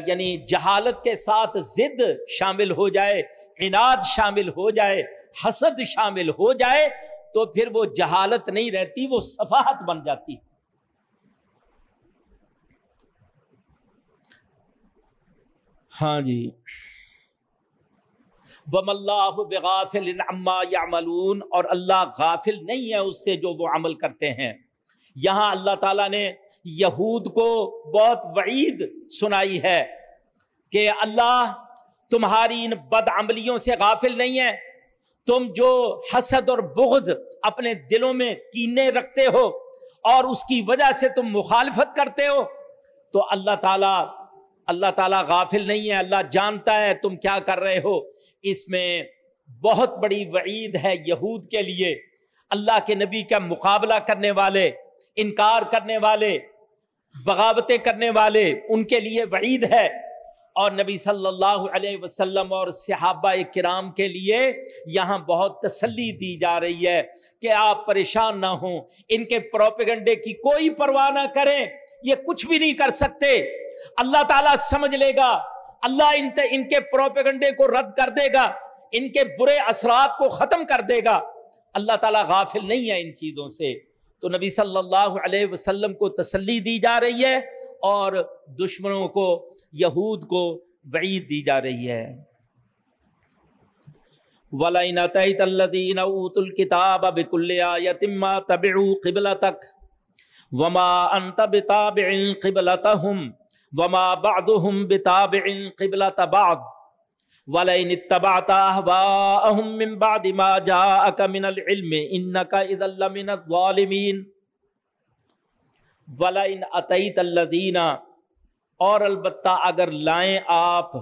یعنی جہالت کے ساتھ ضد شامل ہو جائے اناد شامل ہو جائے، حسد شامل ہو جائے، تو پھر وہ جہالت نہیں رہتی، وہ صفحت بن جاتی۔ ہاں جی۔ وم اللہ بغافل عما یعملون اور اللہ غافل نہیں ہے اس سے جو وہ عمل کرتے ہیں۔ یہاں اللہ تعالیٰ نے یہود کو بہت وعید سنائی ہے کہ اللہ تمہاری ان بد عملیوں سے غافل نہیں ہے۔ تم جو حسد اور بغض اپنے دلوں میں کینے رکھتے ہو اور اس کی وجہ سے تم مخالفت کرتے ہو، تو اللہ تعالیٰ اللہ تعالیٰ غافل نہیں ہے، اللہ جانتا ہے تم کیا کر رہے ہو۔ اس میں بہت بڑی وعید ہے یہود کے لیے۔ اللہ کے نبی کا مقابلہ کرنے والے، انکار کرنے والے، بغاوتیں کرنے والے، ان کے لیے وعید ہے۔ اور نبی صلی اللہ علیہ وسلم اور صحابہ کرام کے لیے یہاں بہت تسلی دی جا رہی ہے کہ آپ پریشان نہ ہوں۔ ان کے پروپیگنڈے کی کوئی پرواہ نہ کریں، یہ کچھ بھی نہیں کر سکتے۔ اللہ تعالیٰ سمجھ لے گا اللہ ان ان کے پروپیگنڈے کو رد کر دے گا، ان کے برے اثرات کو ختم کر دے گا۔ اللہ تعالیٰ غافل نہیں ہے ان چیزوں سے۔ تو نبی صلی اللہ علیہ وسلم کو تسلی دی جا رہی ہے اور دشمنوں کو، یہود کو وعید دی جا رہی ہے۔ وَلَئِنَ أَتَيْتَ الَّذِينَ أُوتُوا الْكِتَابَ بِكُلِّ آيَةٍ مَا تَبِعُوا قِبْلَتَكَ وَمَا أَنْتَ بِتَابِعٍ قِبْلَتَهُمْ وَمَا بَعْضُهُمْ بِتَابِعٍ قِبْلَتَ بَعْضٍ وَلَئِنِ اتَّبَعْتَ أَهْوَاءَهُمْ مِنْ بَعْدِ مَا جَاءَكَ مِنَ الْعِلْمِ إِنَّكَ إِذًا لَّمِنَ الظَّالِمِينَ وَلَئِنْ أَتَيْتَ الَّذِينَ اور البتہ اگر لائیں آپ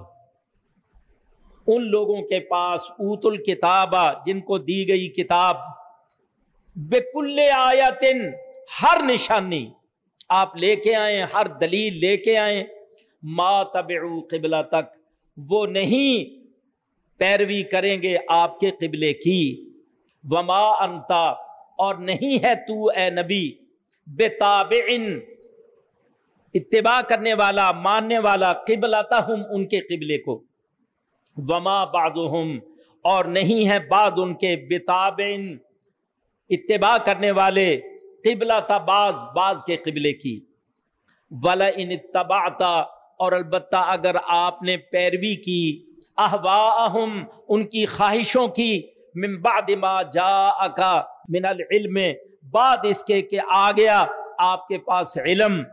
ان لوگوں کے پاس اوت الکتاب جن کو دی گئی کتاب بکل آیتن ہر نشانی آپ لے کے آئیں، ہر دلیل لے کے آئیں۔ ما تبعو قبلہ تک وہ نہیں پیروی کریں گے آپ کے قبلے کی۔ وما انتا اور نہیں ہے تو اے نبی۔ بے تابعن اتباع کرنے والا، ماننے والا قبلتا ہم ان کے قبلے کو۔ وما بعد اور نہیں ہے بعد ان کے۔ بتاب اتباع کرنے والے۔ قبلہ باز باز کے قبلے کی۔ ولا ان اتباعتا اور البتہ اگر آپ نے پیروی کی احواہم ان کی خواہشوں کی، من بعد ما جا من العلم، بعد اس کے کہ آ گیا آپ کے پاس علم۔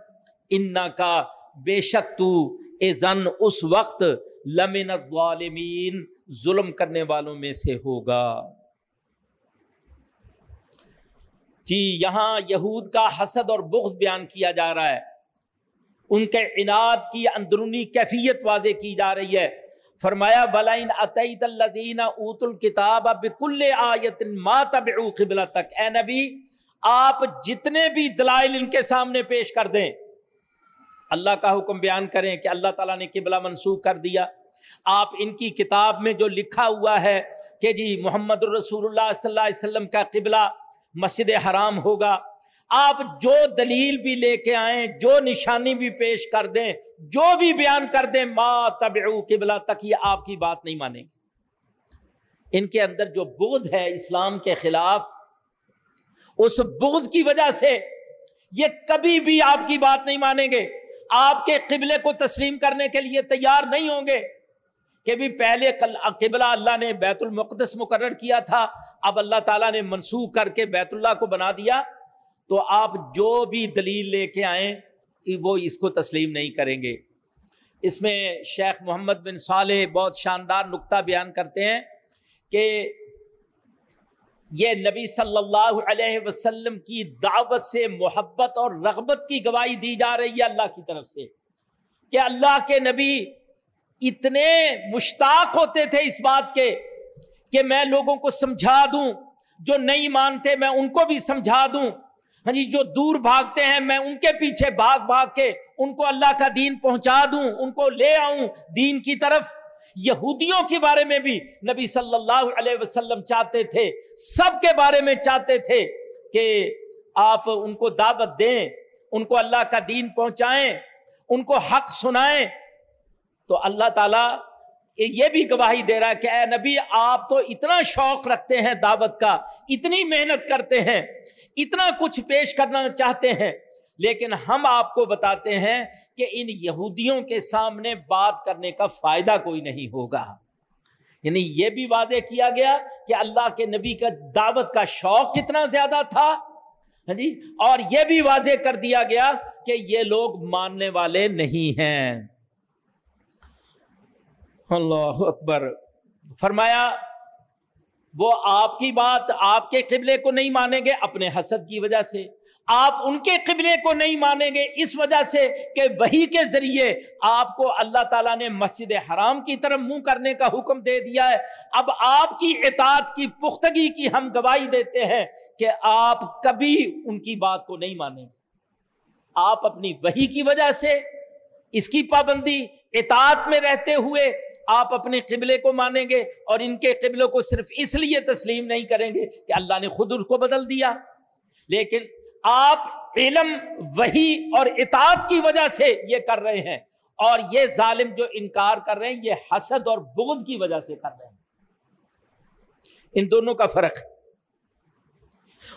ان کا بے شک تو اے زن اس وقت لمن الظالمین ظلم کرنے والوں میں سے ہوگا۔ جی یہاں یہود کا حسد اور بغض بیان کیا جا رہا ہے۔ ان کے انعد کی اندرونی کیفیت واضح کی جا رہی ہے۔ فرمایا بلائن عطیت الزین اوت الکتاب بکل آیت ما تبعو قبلہ تک اے نبی، آپ جتنے بھی دلائل ان کے سامنے پیش کر دیں۔ اللہ کا حکم بیان کریں کہ اللہ تعالیٰ نے قبلہ منسوخ کر دیا۔ آپ ان کی کتاب میں جو لکھا ہوا ہے کہ جی محمد الرسول اللہ صلی اللہ علیہ وسلم کا قبلہ مسجد حرام ہوگا۔ آپ جو دلیل بھی لے کے آئیں، جو نشانی بھی پیش کر دیں، جو بھی بیان کر دیں، ما تبعو قبلہ تک یہ آپ کی بات نہیں مانیں گے۔ ان کے اندر جو بغض ہے اسلام کے خلاف، اس بغض کی وجہ سے یہ کبھی بھی آپ کی بات نہیں مانیں گے۔ آپ کے قبلے کو تسلیم کرنے کے لیے تیار نہیں ہوں گے۔ کہ بھی پہلے قبلہ اللہ نے بیت المقدس مقرر کیا تھا، اب اللہ تعالیٰ نے منسوخ کر کے بیت اللہ کو بنا دیا، تو آپ جو بھی دلیل لے کے آئیں وہ اس کو تسلیم نہیں کریں گے۔ اس میں شیخ محمد بن صالح بہت شاندار نقطہ بیان کرتے ہیں کہ یہ نبی صلی اللہ علیہ وسلم کی دعوت سے محبت اور رغبت کی گواہی دی جا رہی ہے اللہ کی طرف سے، کہ اللہ کے نبی اتنے مشتاق ہوتے تھے اس بات کے کہ میں لوگوں کو سمجھا دوں، جو نہیں مانتے میں ان کو بھی سمجھا دوں۔ ہاں جی جو دور بھاگتے ہیں میں ان کے پیچھے بھاگ بھاگ کے ان کو اللہ کا دین پہنچا دوں، ان کو لے آؤں دین کی طرف۔ یہودیوں کے بارے میں بھی نبی صلی اللہ علیہ وسلم چاہتے تھے، سب کے بارے میں چاہتے تھے کہ آپ ان کو دعوت دیں، ان کو اللہ کا دین پہنچائیں، ان کو حق سنائیں۔ تو اللہ تعالیٰ یہ بھی گواہی دے رہا ہے کہ اے نبی، آپ تو اتنا شوق رکھتے ہیں دعوت کا، اتنی محنت کرتے ہیں، اتنا کچھ پیش کرنا چاہتے ہیں، لیکن ہم آپ کو بتاتے ہیں کہ ان یہودیوں کے سامنے بات کرنے کا فائدہ کوئی نہیں ہوگا۔ یعنی یہ بھی واضح کیا گیا کہ اللہ کے نبی کا دعوت کا شوق کتنا زیادہ تھا۔ ہاں جی؟ اور یہ بھی واضح کر دیا گیا کہ یہ لوگ ماننے والے نہیں ہیں۔ اللہ اکبر۔ فرمایا، وہ آپ کی بات آپ کے قبلے کو نہیں مانیں گے اپنے حسد کی وجہ سے۔ آپ ان کے قبلے کو نہیں مانیں گے اس وجہ سے کہ وہی کے ذریعے آپ کو اللہ تعالیٰ نے مسجد حرام کی طرف منہ کرنے کا حکم دے دیا ہے۔ اب آپ کی اطاعت کی پختگی کی ہم گواہی دیتے ہیں کہ آپ کبھی ان کی بات کو نہیں مانیں گے۔ آپ اپنی وہی کی وجہ سے اس کی پابندی اطاعت میں رہتے ہوئے آپ اپنے قبلے کو مانیں گے اور ان کے قبلوں کو صرف اس لیے تسلیم نہیں کریں گے کہ اللہ نے خود ان کو بدل دیا۔ لیکن آپ علم وہی اور اطاعت کی وجہ سے یہ کر رہے ہیں۔ اور یہ ظالم جو انکار کر رہے ہیں، یہ حسد اور بغض کی وجہ سے کر رہے ہیں۔ ان دونوں کا فرق۔ ہے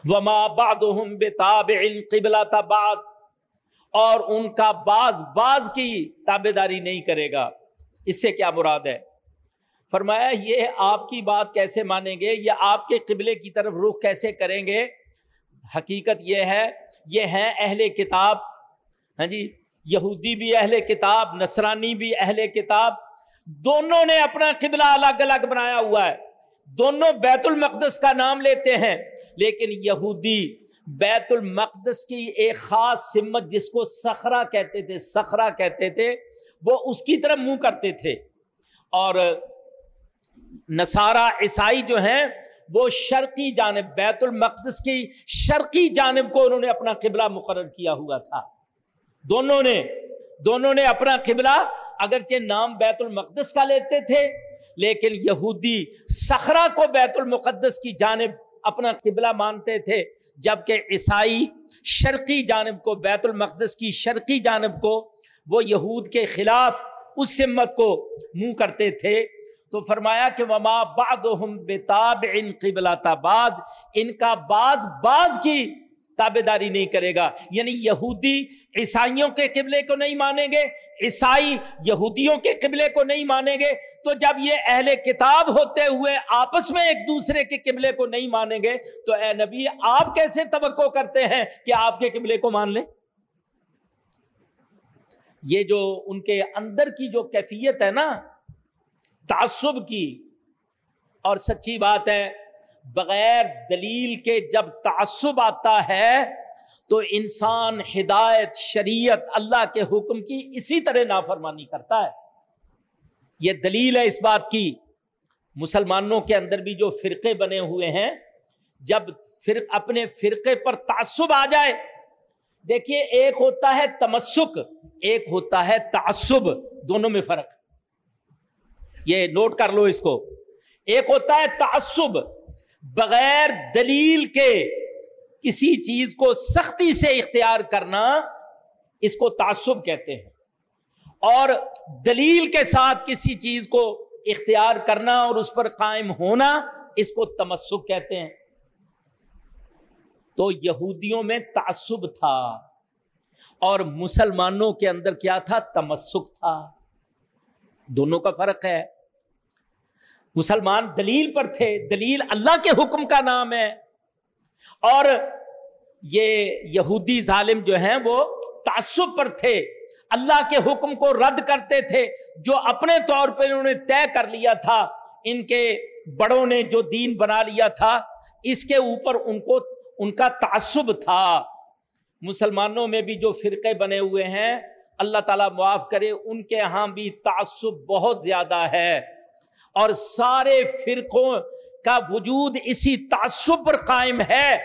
وما بعضهم بتابع قبلہ تباد اور ان کا بعض بعض کی تابے داری نہیں کرے گا۔ اس سے کیا مراد ہے؟ فرمایا، یہ آپ کی بات کیسے مانیں گے؟ یا آپ کے قبلے کی طرف رخ کیسے کریں گے؟ حقیقت یہ ہے، یہ ہیں اہل کتاب۔ ہاں جی یہودی بھی اہل کتاب، نصرانی بھی اہل کتاب۔ دونوں نے اپنا قبلہ الگ الگ بنایا ہوا ہے۔ دونوں بیت المقدس کا نام لیتے ہیں، لیکن یہودی بیت المقدس کی ایک خاص سمت جس کو سخرا کہتے تھے سخرا کہتے تھے وہ اس کی طرف منہ کرتے تھے۔ اور نصارہ عیسائی جو ہیں، وہ شرقی جانب، بیت المقدس کی شرقی جانب کو انہوں نے اپنا قبلہ مقرر کیا ہوا تھا۔ دونوں نے دونوں نے اپنا قبلہ اگرچہ نام بیت المقدس کا لیتے تھے، لیکن یہودی سخرا کو بیت المقدس کی جانب اپنا قبلہ مانتے تھے، جبکہ عیسائی شرقی جانب کو، بیت المقدس کی شرقی جانب کو وہ یہود کے خلاف اس سمت کو منہ کرتے تھے تو فرمایا کہ وما بتاب ان قبلہ تاباد ان کا بعض بعض کی تابے داری نہیں کرے گا۔ یعنی یہودی عیسائیوں کے قبلے کو نہیں مانیں گے، عیسائی یہودیوں کے قبلے کو نہیں مانیں گے۔ تو جب یہ اہل کتاب ہوتے ہوئے آپس میں ایک دوسرے کے قبلے کو نہیں مانیں گے، تو اے نبی آپ کیسے توقع کرتے ہیں کہ آپ کے قبلے کو مان لیں؟ یہ جو ان کے اندر کی جو کیفیت ہے نا، تعصب کی، اور سچی بات ہے، بغیر دلیل کے جب تعصب آتا ہے، تو انسان ہدایت، شریعت، اللہ کے حکم کی اسی طرح نافرمانی کرتا ہے۔ یہ دلیل ہے اس بات کی۔ مسلمانوں کے اندر بھی جو فرقے بنے ہوئے ہیں، جب فرق اپنے فرقے پر تعصب آ جائے دیکھیے، ایک ہوتا ہے تمسک، ایک ہوتا ہے تعصب، دونوں میں فرق۔ یہ نوٹ کر لو اس کو۔ ایک ہوتا ہے تعصب، بغیر دلیل کے کسی چیز کو سختی سے اختیار کرنا، اس کو تعصب کہتے ہیں۔ اور دلیل کے ساتھ کسی چیز کو اختیار کرنا اور اس پر قائم ہونا، اس کو تمسک کہتے ہیں۔ تو یہودیوں میں تعصب تھا اور مسلمانوں کے اندر کیا تھا؟ تمسک تھا۔ دونوں کا فرق ہے۔ مسلمان دلیل پر تھے، دلیل اللہ کے حکم کا نام ہے۔ اور یہ یہودی ظالم جو ہیں وہ تعصب پر تھے۔ اللہ کے حکم کو رد کرتے تھے، جو اپنے طور پہ انہوں نے طے کر لیا تھا۔ ان کے بڑوں نے جو دین بنا لیا تھا، اس کے اوپر ان کو ان کا تعصب تھا۔ مسلمانوں میں بھی جو فرقے بنے ہوئے ہیں، اللہ تعالیٰ معاف کرے، ان کے یہاں بھی تعصب بہت زیادہ ہے۔ اور سارے فرقوں کا وجود اسی تعصب پر قائم ہے۔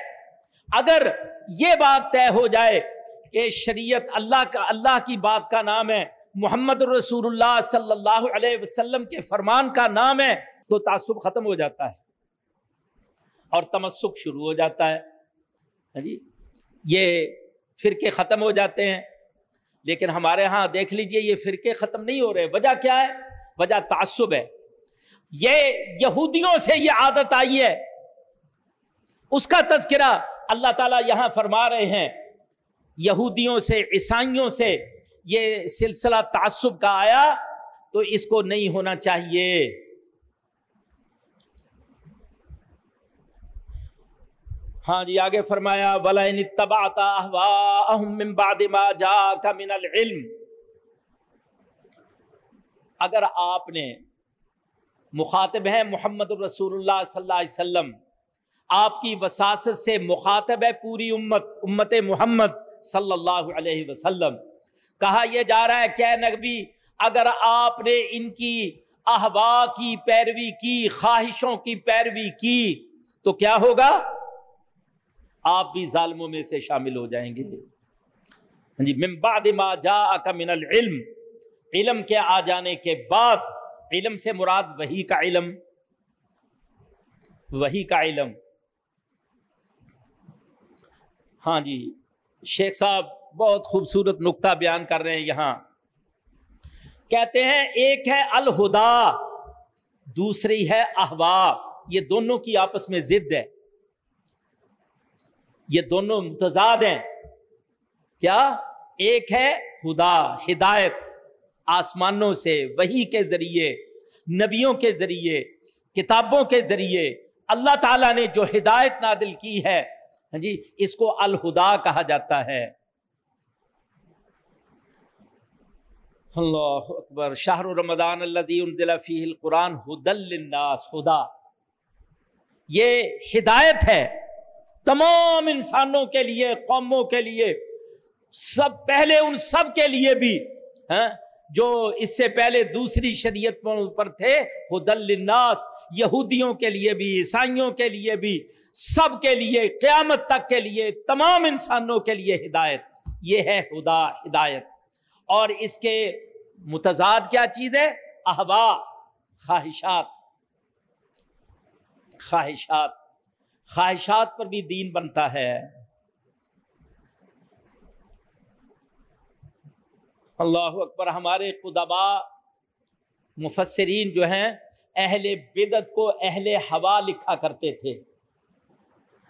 اگر یہ بات طے ہو جائے کہ شریعت اللہ کا، اللہ کی بات کا نام ہے، محمد الرسول اللہ صلی اللہ علیہ وسلم کے فرمان کا نام ہے، تو تعصب ختم ہو جاتا ہے اور تمسک شروع ہو جاتا ہے۔ ہاں جی؟ یہ فرقے ختم ہو جاتے ہیں۔ لیکن ہمارے ہاں دیکھ لیجیے، یہ فرقے ختم نہیں ہو رہے۔ وجہ کیا ہے؟ وجہ تعصب ہے۔ یہ یہودیوں سے یہ عادت آئی ہے۔ اس کا تذکرہ اللہ تعالیٰ یہاں فرما رہے ہیں۔ یہودیوں سے، عیسائیوں سے یہ سلسلہ تعصب کا آیا تو اس کو نہیں ہونا چاہیے۔ ہاں جی آگے فرمایا اگر آپ نے مخاطب ہیں محمد الرسول اللہ صلی اللہ علیہ وسلم، آپ کی وساست سے مخاطب ہے پوری امت امت محمد صلی اللہ علیہ وسلم۔ کہا یہ جا رہا ہے، کہ نبی، اگر آپ نے ان کی احوا کی پیروی کی، خواہشوں کی پیروی کی، تو کیا ہوگا؟ آپ بھی ظالموں میں سے شامل ہو جائیں گے۔ ہاں جی ممباد ما جا من العلم، علم کے آ جانے کے بعد، علم سے مراد وہی کا علم۔ وہی کا علم۔ ہاں جی شیخ صاحب بہت خوبصورت نقطہ بیان کر رہے ہیں یہاں۔ کہتے ہیں، ایک ہے الہدا، دوسری ہے احباب یہ دونوں کی آپس میں ضد ہے۔ یہ دونوں متضاد ہیں۔ کیا ایک ہے خدا، ہدایت، آسمانوں سے وہی کے ذریعے، نبیوں کے ذریعے، کتابوں کے ذریعے۔ اللہ تعالیٰ نے جو ہدایت نادل کی ہے ہاں جی اس کو الہدا کہا جاتا ہے۔ اللہ اکبر شاہ رمضان اللہ فی القرآن للناس، ہدا۔ یہ ہدایت ہے۔ تمام انسانوں کے لیے، قوموں کے لیے، سب پہلے ان سب کے لیے بھی ہاں جو اس سے پہلے دوسری شریعت پر تھے ہدل للناس، یہودیوں کے لیے بھی، عیسائیوں کے لیے بھی، سب کے لیے، قیامت تک کے لیے، تمام انسانوں کے لیے ہدایت۔ یہ ہے خدا ہدایت۔ اور اس کے متضاد کیا چیز ہے؟ احبا خواہشات۔ خواہشات۔ خواہشات پر بھی دین بنتا ہے۔ اللہ اکبر، ہمارے قدبا مفسرین جو ہیں، اہل بدت کو اہل ہوا لکھا کرتے تھے۔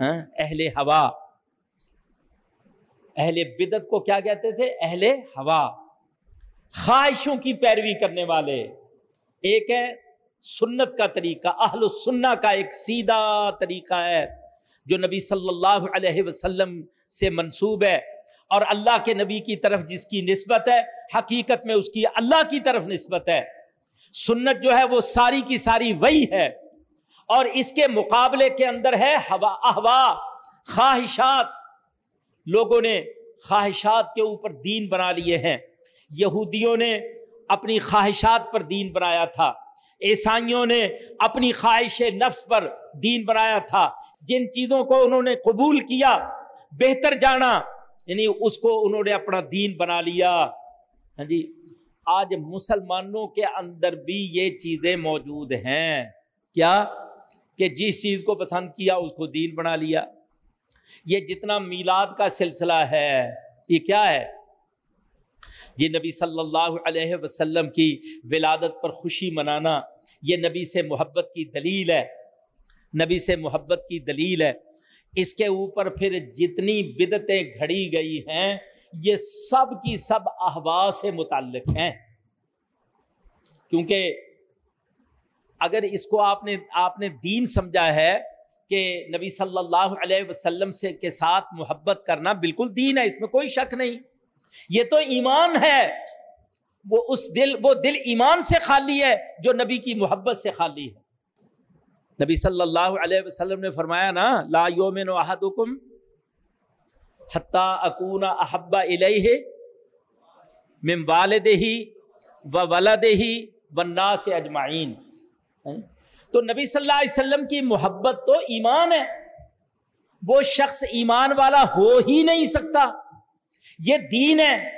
ہاں اہل ہوا۔ اہل بدت کو کیا کہتے تھے؟ اہل ہوا۔ خواہشوں کی پیروی کرنے والے۔ ایک ہے سنت کا طریقہ، اہل السنہ کا ایک سیدھا طریقہ ہے، جو نبی صلی اللہ علیہ وسلم سے منسوب ہے۔ اور اللہ کے نبی کی طرف جس کی نسبت ہے، حقیقت میں اس کی اللہ کی طرف نسبت ہے۔ سنت جو ہے وہ ساری کی ساری وہی ہے۔ اور اس کے مقابلے کے اندر ہے ہوا، احوا، خواہشات۔ لوگوں نے خواہشات کے اوپر دین بنا لیے ہیں۔ یہودیوں نے اپنی خواہشات پر دین بنایا تھا۔ عیسائیوں نے اپنی خواہش نفس پر دین بنایا تھا۔ جن چیزوں کو انہوں نے قبول کیا، بہتر جانا یعنی اس کو انہوں نے اپنا دین بنا لیا۔ ہاں جی آج مسلمانوں کے اندر بھی یہ چیزیں موجود ہیں۔ کیا؟ کہ جس چیز کو پسند کیا، اس کو دین بنا لیا۔ یہ جتنا میلاد کا سلسلہ ہے، یہ کیا ہے؟ جی نبی صلی اللہ علیہ وسلم کی ولادت پر خوشی منانا، یہ نبی سے محبت کی دلیل ہے۔ نبی سے محبت کی دلیل ہے۔ اس کے اوپر پھر جتنی بدتیں گھڑی گئی ہیں، یہ سب کی سب احوا سے متعلق ہیں۔ کیونکہ اگر اس کو آپ نے آپ نے دین سمجھا ہے کہ نبی صلی اللہ علیہ وسلم سے، کے ساتھ محبت کرنا بالکل دین ہے، اس میں کوئی شک نہیں۔ یہ تو ایمان ہے۔ وہ اس دل، وہ دل ایمان سے خالی ہے جو نبی کی محبت سے خالی ہے۔ نبی صلی اللہ علیہ وسلم نے فرمایا نا، لا یومن احدکم حتیٰ اکون احبا الیہ من والد ہی و ولد ہی و اجمعین۔ تو نبی صلی اللہ علیہ وسلم کی محبت تو ایمان ہے۔ وہ شخص ایمان والا ہو ہی نہیں سکتا۔ یہ دین ہے،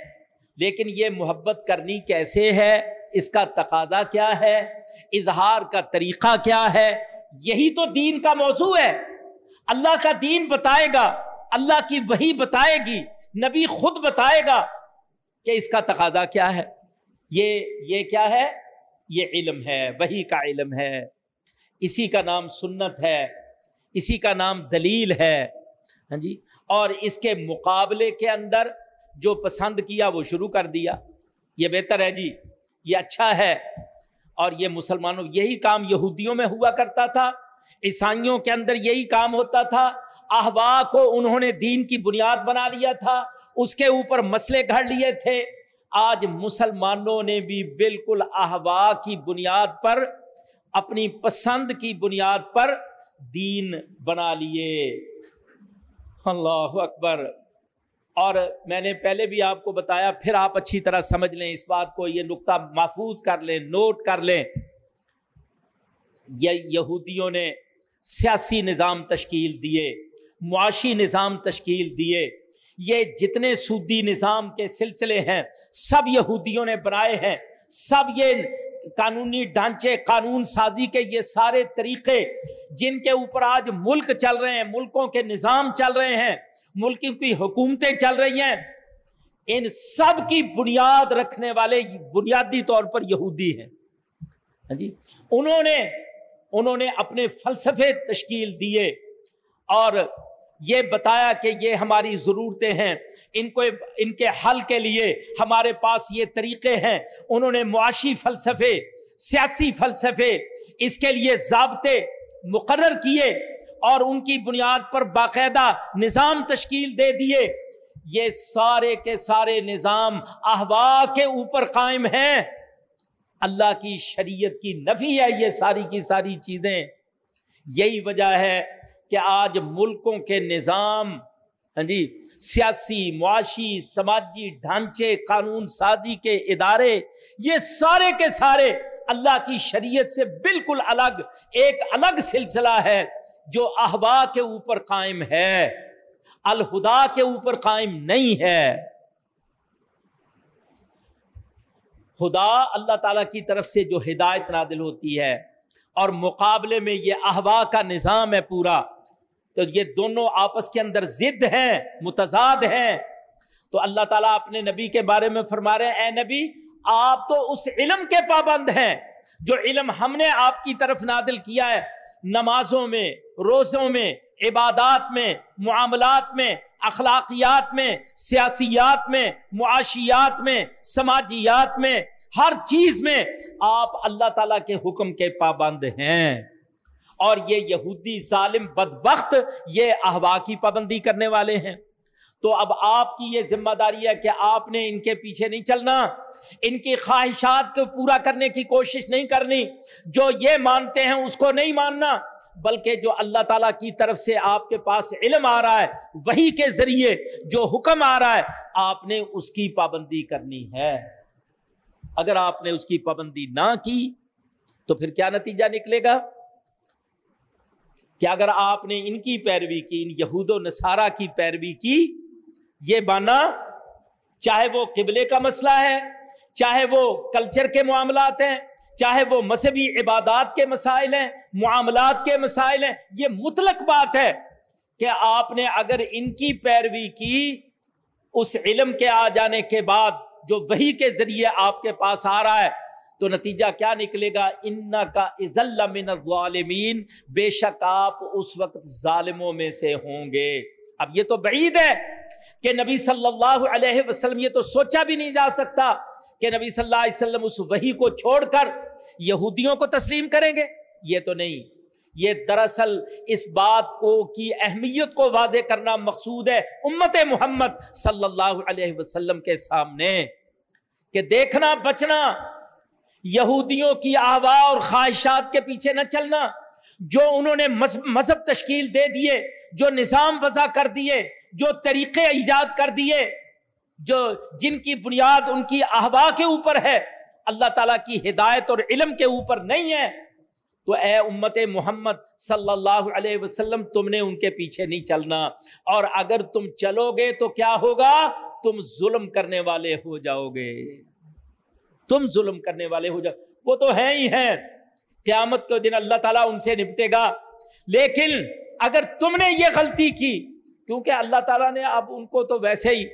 لیکن یہ محبت کرنی کیسے ہے؟ اس کا تقاضا کیا ہے؟ اظہار کا طریقہ کیا ہے؟ یہی تو دین کا موضوع ہے۔ اللہ کا دین بتائے گا، اللہ کی وہی بتائے گی، نبی خود بتائے گا کہ اس کا تقاضا کیا ہے۔ یہ یہ کیا ہے؟ یہ علم ہے وہی کا علم ہے۔ اسی کا نام سنت ہے، اسی کا نام دلیل ہے۔ ہاں جی؟ اور اس کے مقابلے کے اندر جو پسند کیا وہ شروع کر دیا۔ یہ بہتر ہے جی یہ اچھا ہے۔ اور یہ مسلمانوں یہی کام یہودیوں میں ہوا کرتا تھا، عیسائیوں کے اندر یہی کام ہوتا تھا۔ احوا کو انہوں نے دین کی بنیاد بنا لیا تھا، اس کے اوپر مسئلے گھڑ لیے تھے۔ آج مسلمانوں نے بھی بالکل احوا کی بنیاد پر، اپنی پسند کی بنیاد پر دین بنا لیے۔ اللہ اکبر۔ اور میں نے پہلے بھی آپ کو بتایا، پھر آپ اچھی طرح سمجھ لیں اس بات کو، یہ نقطہ محفوظ کر لیں، نوٹ کر لیں۔ یہ یہودیوں نے سیاسی نظام تشکیل دیے، معاشی نظام تشکیل دیے۔ یہ جتنے سودی نظام کے سلسلے ہیں، سب یہودیوں نے بنائے ہیں، سب یہ قانونی ڈھانچے، قانون سازی کے یہ سارے طریقے جن کے اوپر آج ملک چل رہے ہیں، ملکوں کے نظام چل رہے ہیں، ملکوں کی حکومتیں چل رہی ہیں، ان سب کی بنیاد رکھنے والے بنیادی طور پر یہودی ہیں۔ ہاں جی؟ انہوں نے انہوں نے اپنے فلسفے تشکیل دیے اور یہ بتایا کہ یہ ہماری ضرورتیں ہیں۔ ان کو، ان کے حل کے لیے ہمارے پاس یہ طریقے ہیں۔ انہوں نے معاشی فلسفے، سیاسی فلسفے اس کے لیے ضابطے مقرر کیے اور ان کی بنیاد پر باقاعدہ نظام تشکیل دے دیے۔ یہ سارے کے سارے نظام احوا کے اوپر قائم ہیں۔ اللہ کی شریعت کی نفی ہے یہ ساری کی ساری چیزیں۔ یہی وجہ ہے کہ آج ملکوں کے نظام ہاں جی سیاسی، معاشی، سماجی ڈھانچے، قانون سازی کے ادارے، یہ سارے کے سارے اللہ کی شریعت سے بالکل الگ، ایک الگ سلسلہ ہے جو احوا کے اوپر قائم ہے، الہدا کے اوپر قائم نہیں ہے۔ خدا اللہ تعالی کی طرف سے جو ہدایت نادل ہوتی ہے اور مقابلے میں یہ احوا کا نظام ہے پورا۔ تو یہ دونوں آپس کے اندر ضد ہیں، متضاد ہیں۔ تو اللہ تعالیٰ اپنے نبی کے بارے میں فرما رہے ہیں، اے نبی، آپ تو اس علم کے پابند ہیں جو علم ہم نے آپ کی طرف نادل کیا ہے۔ نمازوں میں، روزوں میں، عبادات میں، معاملات میں، اخلاقیات میں، سیاسیات میں، معاشیات میں، سماجیات میں، ہر چیز میں آپ اللہ تعالی کے حکم کے پابند ہیں۔ اور یہ یہودی ظالم بدبخت یہ احوا کی پابندی کرنے والے ہیں۔ تو اب آپ کی یہ ذمہ داری ہے کہ آپ نے ان کے پیچھے نہیں چلنا۔ ان کی خواہشات کو پورا کرنے کی کوشش نہیں کرنی۔ جو یہ مانتے ہیں اس کو نہیں ماننا۔ بلکہ جو اللہ تعالیٰ کی طرف سے آپ کے پاس علم آ رہا ہے وہی کے ذریعے جو حکم آ رہا ہے، آپ نے اس کی پابندی کرنی ہے۔ اگر آپ نے اس کی پابندی نہ کی، تو پھر کیا نتیجہ نکلے گا؟ کہ اگر آپ نے ان کی پیروی کی، ان یہود و نصارہ کی پیروی کی، یہ مانا چاہے وہ قبلے کا مسئلہ ہے، چاہے وہ کلچر کے معاملات ہیں، چاہے وہ مذہبی عبادات کے مسائل ہیں، معاملات کے مسائل ہیں، یہ مطلق بات ہے کہ آپ نے اگر ان کی پیروی کی اس علم کے آ جانے کے بعد جو وہی کے ذریعے آپ کے پاس آ رہا ہے تو نتیجہ کیا نکلے گا؟ ان کا عزل من الظالمین، بے شک آپ اس وقت ظالموں میں سے ہوں گے۔ اب یہ تو بعید ہے کہ نبی صلی اللہ علیہ وسلم یہ تو سوچا بھی نہیں جا سکتا کہ نبی صلی اللہ علیہ وسلم اس وحی کو چھوڑ کر یہودیوں کو تسلیم کریں گے۔ یہ تو نہیں۔ یہ دراصل اس بات کو، کی اہمیت کو واضح کرنا مقصود ہے امت محمد صلی اللہ علیہ وسلم کے سامنے کہ دیکھنا، بچنا یہودیوں کی آوا اور خواہشات کے پیچھے نہ چلنا، جو انہوں نے مذہب تشکیل دے دیے، جو نظام وضع کر دیے، جو طریقے ایجاد کر دیے، جو جن کی بنیاد ان کی احوا کے اوپر ہے، اللہ تعالیٰ کی ہدایت اور علم کے اوپر نہیں ہے، تو اے امت محمد صلی اللہ علیہ وسلم، تم نے ان کے پیچھے نہیں چلنا۔ اور اگر تم چلو گے تو کیا ہوگا؟ تم ظلم کرنے والے ہو جاؤ گے۔ تم ظلم کرنے والے ہو جاؤ۔ وہ تو ہے ہی ہیں۔ قیامت کے دن اللہ تعالیٰ ان سے نپٹے گا۔ لیکن اگر تم نے یہ غلطی کی، کیونکہ اللہ تعالیٰ نے اب ان کو تو ویسے ہی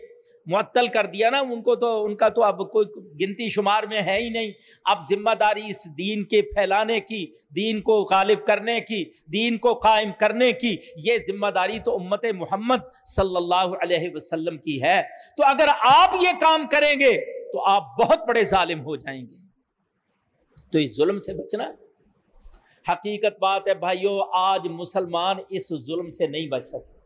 معطل کر دیا نا، ان کو تو، ان کا تو اب کوئی گنتی شمار میں ہے ہی نہیں۔ اب ذمہ داری اس دین کے پھیلانے کی، دین کو غالب کرنے کی، دین کو قائم کرنے کی، یہ ذمہ داری تو امت محمد صلی اللہ علیہ وسلم کی ہے۔ تو اگر آپ یہ کام کریں گے تو آپ بہت بڑے ظالم ہو جائیں گے۔ تو اس ظلم سے بچنا حقیقت بات ہے، بھائیو، آج مسلمان اس ظلم سے نہیں بچ سکتے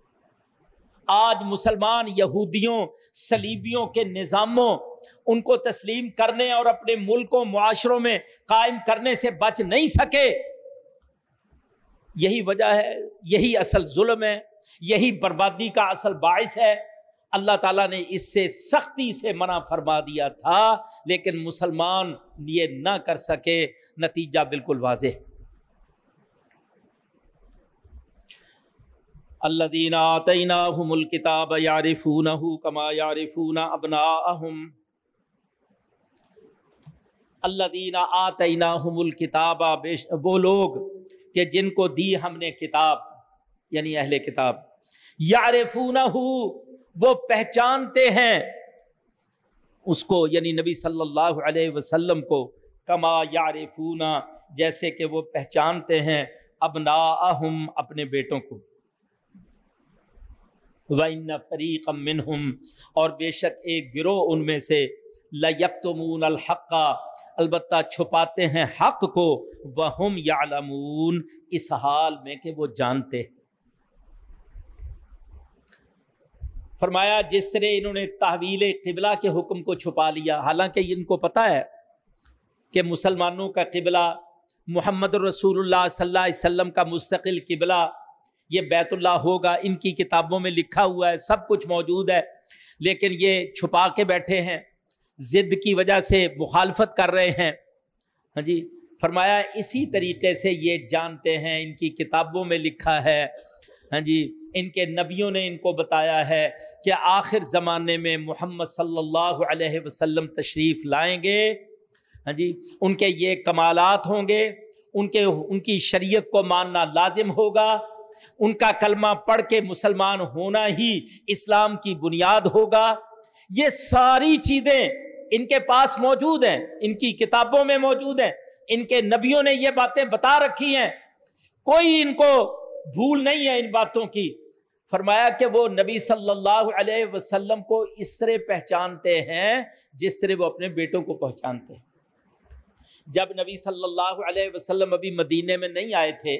آج مسلمان یہودیوں سلیبیوں کے نظاموں، ان کو تسلیم کرنے اور اپنے ملکوں، معاشروں میں قائم کرنے سے بچ نہیں سکے۔ یہی وجہ ہے، یہی اصل ظلم ہے، یہی بربادی کا اصل باعث ہے۔ اللہ تعالیٰ نے اس سے سختی سے منع فرما دیا تھا، لیکن مسلمان یہ نہ کر سکے۔ نتیجہ بالکل واضح۔ اللہ دینا تعینہ مل کتاب یارفون کما یارفون ابنا اللہ دینا آتینہ مل کتاب وہ لوگ کہ جن کو دی ہم نے کتاب یعنی اہل کتاب۔ یارفون وہ پہچانتے ہیں۔ اس کو یعنی نبی صلی اللہ علیہ وسلم کو کما یارفون جیسے کہ وہ پہچانتے ہیں ابنا اپنے بیٹوں کو۔ وَإِنَّ فَرِيقًا مِّنْهُمْ، اور بے شک ایک گروہ ان میں سے لَيَكْتُمُونَ الْحَقَّ، البتہ چھپاتے ہیں حق کو۔ وَهُمْ يَعْلَمُونَ، اس حال میں کہ وہ جانتے ہیں۔ فرمایا، جس طرح انہوں نے تحویل قبلہ کے حکم کو چھپا لیا، حالانکہ ان کو پتہ ہے کہ مسلمانوں کا قبلہ محمد الرسول اللہ صلی اللہ علیہ وسلم کا مستقل قبلہ، یہ بیت اللہ ہوگا، ان کی کتابوں میں لکھا ہوا ہے، سب کچھ موجود ہے۔ لیکن یہ چھپا کے بیٹھے ہیں، ضد کی وجہ سے مخالفت کر رہے ہیں۔ ہاں جی فرمایا، اسی طریقے سے یہ جانتے ہیں، ان کی کتابوں میں لکھا ہے۔ ہاں جی ان کے نبیوں نے ان کو بتایا ہے کہ آخر زمانے میں محمد صلی اللہ علیہ وسلم تشریف لائیں گے۔ ہاں جی ان کے یہ کمالات ہوں گے، ان کے، ان کی شریعت کو ماننا لازم ہوگا۔ ان کا کلمہ پڑھ کے مسلمان ہونا ہی اسلام کی بنیاد ہوگا۔ یہ ساری چیزیں ان کے پاس موجود ہیں، ان کی کتابوں میں موجود ہیں۔ ان کے نبیوں نے یہ باتیں بتا رکھی ہیں۔ کوئی ان کو بھول نہیں ہے ان باتوں کی۔ فرمایا کہ وہ نبی صلی اللہ علیہ وسلم کو اس طرح پہچانتے ہیں جس طرح وہ اپنے بیٹوں کو پہچانتے ہیں۔ جب نبی صلی اللہ علیہ وسلم ابھی مدینے میں نہیں آئے تھے،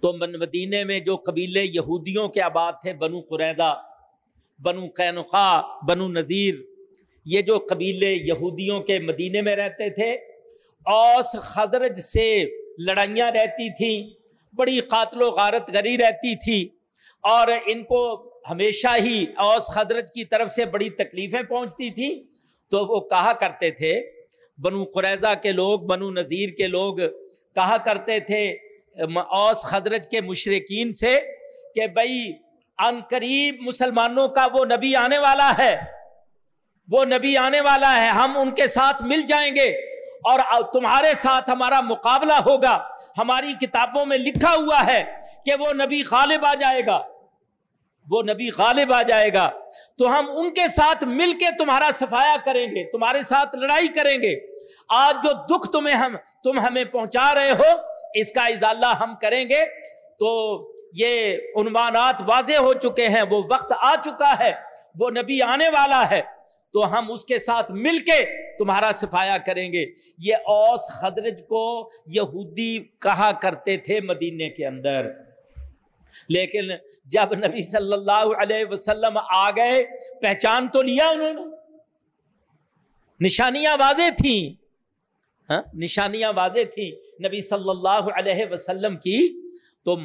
تو مدینے میں جو قبیلے یہودیوں کے آباد تھے، بنو قریدہ، بنو قینقا بنو نذیر، یہ جو قبیلے یہودیوں کے مدینے میں رہتے تھے، اوس خدرج سے لڑائیاں رہتی تھیں۔ بڑی قاتل و غارت گری رہتی تھی اور ان کو ہمیشہ ہی اوس خدرج کی طرف سے بڑی تکلیفیں پہنچتی تھیں تو وہ کہا کرتے تھے، بنو قریضہ کے لوگ، بنو نذیر کے لوگ کہا کرتے تھے اوس خدرج کے مشرقین سے کہ بھائی ان قریب مسلمانوں کا وہ نبی آنے والا ہے، وہ نبی آنے والا ہے، ہم ان کے ساتھ مل جائیں گے اور تمہارے ساتھ ہمارا مقابلہ ہوگا۔ ہماری کتابوں میں لکھا ہوا ہے کہ وہ نبی غالب آ جائے گا۔ وہ نبی غالب آ جائے گا۔ تو ہم ان کے ساتھ مل کے تمہارا صفایا کریں گے، تمہارے ساتھ لڑائی کریں گے۔ آج جو دکھ تمہیں ہم، تم ہمیں پہنچا رہے ہو، اس کا اضالہ ہم کریں گے۔ تو یہ عنوانات واضح ہو چکے ہیں، وہ وقت آ چکا ہے، وہ نبی آنے والا ہے۔ تو ہم اس کے ساتھ مل کے تمہارا صفایا کریں گے۔ یہ اوس خدرج کو یہودی کہا کرتے تھے مدینے کے اندر۔ لیکن جب نبی صلی اللہ علیہ وسلم آ گئے، پہچان تو لیا انہوں نے۔ نشانیاں واضح تھیں۔ ہاں، نشانیاں واضح تھیں نبی صلی اللہ علیہ وسلم کی۔ تو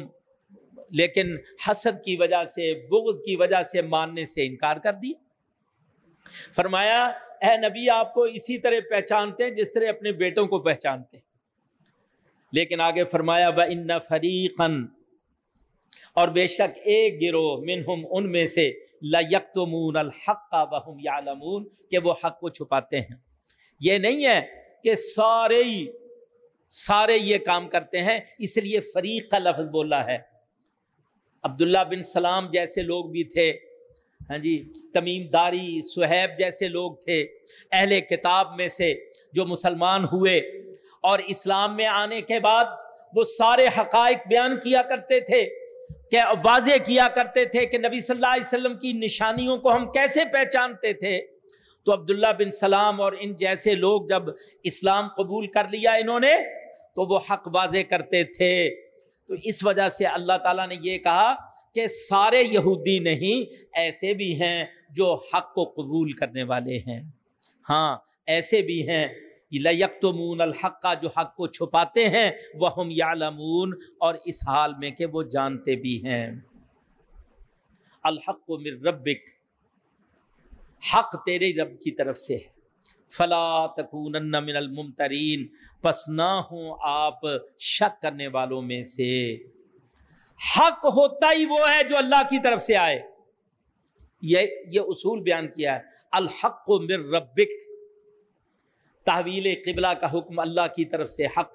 لیکن حسد کی وجہ سے، بغض کی وجہ سے ماننے سے انکار کر دیا۔ فرمایا، اے نبی، آپ کو اسی طرح پہچانتے ہیں، جس طرح اپنے بیٹوں کو پہچانتے ہیں۔ لیکن آگے فرمایا ب ان فریقن اور بے شک ایک گروہ، منہم، ان میں سے لکتمون الحق بہم یا کہ وہ حق کو چھپاتے ہیں۔ یہ نہیں ہے کہ سارے ہی، سارے یہ کام کرتے ہیں، اس لیے فریق کا لفظ بولا ہے۔ عبداللہ بن سلام جیسے لوگ بھی تھے ہاں جی تمیم داری سہیب جیسے لوگ تھے، اہل کتاب میں سے جو مسلمان ہوئے۔ اور اسلام میں آنے کے بعد وہ سارے حقائق بیان کیا کرتے تھے، کہ واضح کیا کرتے تھے کہ نبی صلی اللہ علیہ وسلم کی نشانیوں کو ہم کیسے پہچانتے تھے۔ تو عبداللہ بن سلام اور ان جیسے لوگ جب اسلام قبول کر لیا انہوں نے، تو وہ حق واضح کرتے تھے۔ تو اس وجہ سے اللہ تعالیٰ نے یہ کہا کہ سارے یہودی نہیں، ایسے بھی ہیں جو حق کو قبول کرنے والے ہیں۔ ہاں ایسے بھی ہیں۔ لیکتمون الحق کا جو حق کو چھپاتے ہیں وہ ہم یعلمون، اور اس حال میں کہ وہ جانتے بھی ہیں۔ الحق من ربک، حق تیرے رب کی طرف سے ہے۔ فلا تکون من الممترین، پس نہ ہوں آپ شک کرنے والوں میں سے۔ حق ہوتا ہی وہ ہے جو اللہ کی طرف سے آئے۔ یہ یہ اصول بیان کیا ہے۔ الحق من ربک۔ تحویل قبلہ کا حکم اللہ کی طرف سے حق۔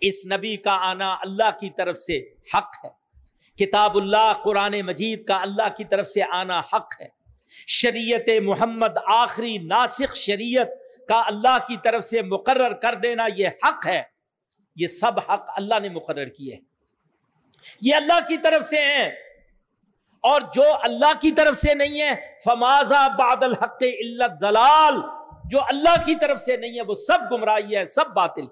اس نبی کا آنا اللہ کی طرف سے حق ہے۔ کتاب اللہ، قرآن مجید کا اللہ کی طرف سے آنا حق ہے۔ شریعت محمد، آخری ناسخ شریعت کا اللہ کی طرف سے مقرر کر دینا یہ حق ہے۔ یہ سب حق اللہ نے مقرر کیے۔ یہ اللہ کی طرف سے ہیں۔ اور جو اللہ کی طرف سے نہیں ہے فمازا باد الحق اللہ دلال جو اللہ کی طرف سے نہیں ہے وہ سب گمراہی ہے، سب باطل۔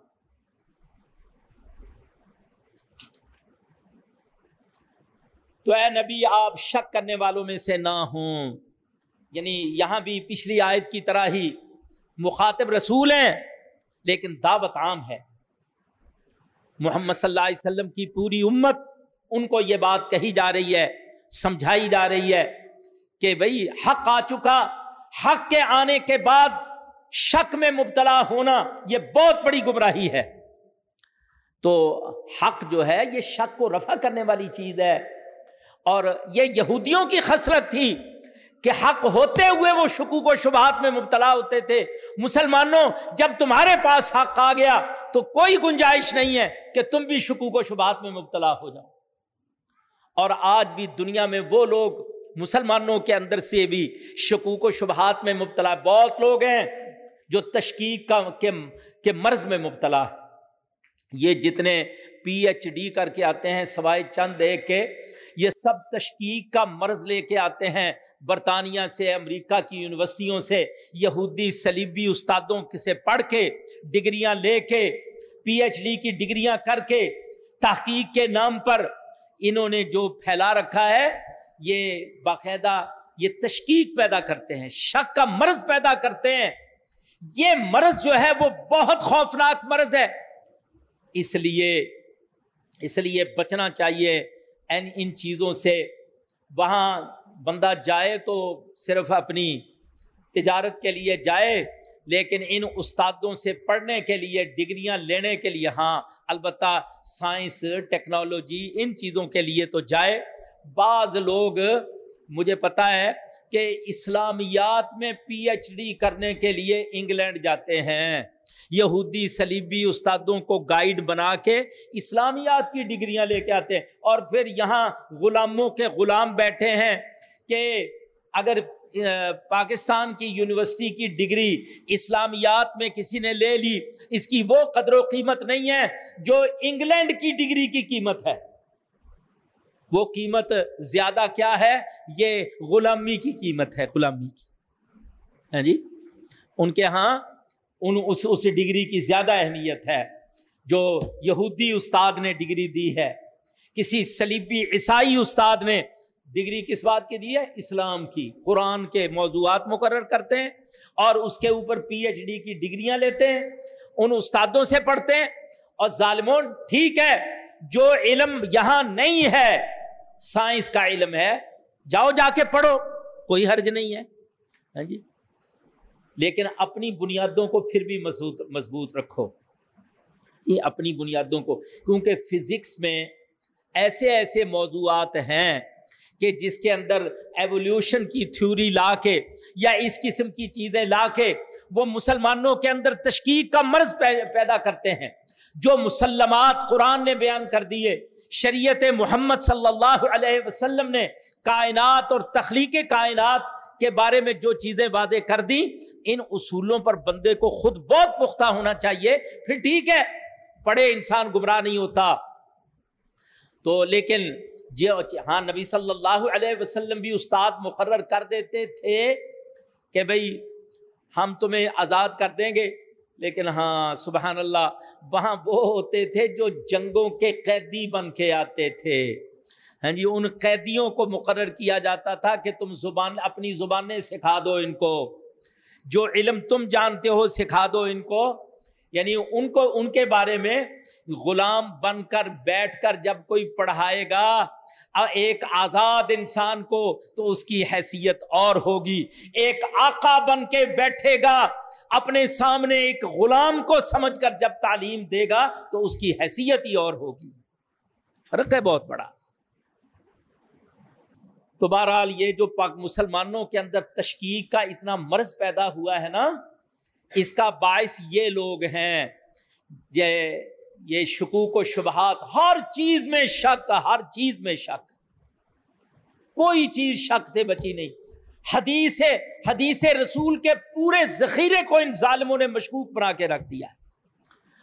تو اے نبی، آپ شک کرنے والوں میں سے نہ ہوں۔ یعنی یہاں بھی پچھلی آیت کی طرح ہی مخاطب رسول ہیں، لیکن دعوت عام ہے۔ محمد صلی اللہ علیہ وسلم کی پوری امت ان کو یہ بات کہی جا رہی ہے، سمجھائی جا رہی ہے کہ بھائی حق آ چکا، حق کے آنے کے بعد شک میں مبتلا ہونا یہ بہت بڑی گمراہی ہے۔ تو حق جو ہے یہ شک کو رفع کرنے والی چیز ہے۔ اور یہ یہودیوں کی خسرت تھی کہ حق ہوتے ہوئے وہ شکوک و شبہات میں مبتلا ہوتے تھے۔ مسلمانوں، جب تمہارے پاس حق آ گیا تو کوئی گنجائش نہیں ہے کہ تم بھی شکوک و شبہات میں مبتلا ہو جاؤ۔ اور آج بھی دنیا میں وہ لوگ مسلمانوں کے اندر سے بھی شکوک و شبہات میں مبتلا بہت لوگ ہیں جو تشکیق کا کے مرض میں مبتلا یہ جتنے پی ایچ ڈی کر کے آتے ہیں، سوائے چند ایک کے، یہ سب تشکیق کا مرض لے کے آتے ہیں۔ برطانیہ سے، امریکہ کی یونیورسٹیوں سے، یہودی سلیبی استادوں سے پڑھ کے، ڈگریاں لے کے، پی ایچ ڈی کی ڈگریاں کر کے، تحقیق کے نام پر انہوں نے جو پھیلا رکھا ہے، یہ باقاعدہ یہ تشکیق پیدا کرتے ہیں، شک کا مرض پیدا کرتے ہیں۔ یہ مرض جو ہے، وہ بہت خوفناک مرض ہے۔ اس لیے اس لیے بچنا چاہیے ان چیزوں سے۔ وہاں بندہ جائے تو صرف اپنی تجارت کے لیے جائے لیکن ان استادوں سے پڑھنے کے لیے، ڈگریاں لینے کے لیے ہاں البتہ سائنس، ٹیکنالوجی، ان چیزوں کے لیے تو جائے۔ بعض لوگ، مجھے پتا ہے کہ اسلامیات میں پی ایچ ڈی کرنے کے لیے انگلینڈ جاتے ہیں۔ یہودی سلیبی استادوں کو گائیڈ بنا کے اسلامیات کی ڈگریاں لے کے آتے ہیں۔ اور پھر یہاں غلاموں کے غلام بیٹھے ہیں کہ اگر پاکستان کی یونیورسٹی کی ڈگری اسلامیات میں کسی نے لے لی، اس کی وہ قدر و قیمت نہیں ہے جو انگلینڈ کی ڈگری کی قیمت ہے۔ وہ قیمت زیادہ کیا ہے؟ یہ غلامی کی قیمت ہے، غلامی کی۔ ہاں جی؟ ان کے ہاں ان اس اس ڈگری کی زیادہ اہمیت ہے۔ جو یہودی استاد نے ڈگری دی ہے، کسی سلیبی عیسائی استاد نے ڈگری کس بات کی دی ہے اسلام کی۔ قرآن کے موضوعات مقرر کرتے ہیں اور اس کے اوپر پی ایچ ڈی کی ڈگریاں لیتے ہیں، ان استادوں سے پڑھتے ہیں اور ظالمون ٹھیک ہے، جو علم یہاں نہیں ہے، سائنس کا علم ہے، جاؤ جا کے پڑھو، کوئی حرج نہیں ہے۔ ہاں جی؟ لیکن اپنی بنیادوں کو پھر بھی مضبوط مضبوط رکھو۔ جی اپنی بنیادوں کو، کیونکہ فزکس میں ایسے ایسے موضوعات ہیں کہ جس کے اندر ایولیوشن کی تھیوری لا کے یا اس قسم کی چیزیں لا کے وہ مسلمانوں کے اندر تشکیق کا مرض پیدا کرتے ہیں۔ جو مسلمات قرآن نے بیان کر دیے، شریعت محمد صلی اللہ علیہ وسلم نے کائنات اور تخلیق کائنات کے بارے میں جو چیزیں وعدے کر دی ان اصولوں پر بندے کو خود بہت پختہ ہونا چاہیے۔ پھر ٹھیک ہے، پڑھے انسان گمراہ نہیں ہوتا۔ تو لیکن جی ہاں نبی صلی اللہ علیہ وسلم بھی استاد مقرر کر دیتے تھے کہ بھائی ہم تمہیں آزاد کر دیں گے۔ لیکن ہاں سبحان اللہ، وہاں وہ ہوتے تھے جو جنگوں کے قیدی بن کے آتے تھے۔ ہاں جی ان قیدیوں کو مقرر کیا جاتا تھا کہ تم زبان، اپنی زبانیں سکھا دو ان کو۔ جو علم تم جانتے ہو، سکھا دو ان کو۔ یعنی ان کو ان کے بارے میں غلام بن کر بیٹھ کر جب کوئی پڑھائے گا ایک آزاد انسان کو تو اس کی حیثیت اور ہوگی۔ ایک آقا بن کے بیٹھے گا، اپنے سامنے ایک غلام کو سمجھ کر جب تعلیم دے گا تو اس کی حیثیت ہی اور ہوگی۔ فرق ہے بہت بڑا۔ تو بہرحال یہ جو پاک مسلمانوں کے اندر تشکیق کا اتنا مرض پیدا ہوا ہے نا اس کا باعث یہ لوگ ہیں یہ شکوک و شبہات، ہر چیز میں شک، ہر چیز میں شک۔ کوئی چیز شک سے بچی نہیں۔ حدیث حدیث رسول کے پورے ذخیرے کو ان ظالموں نے مشکوک بنا کے رکھ دیا۔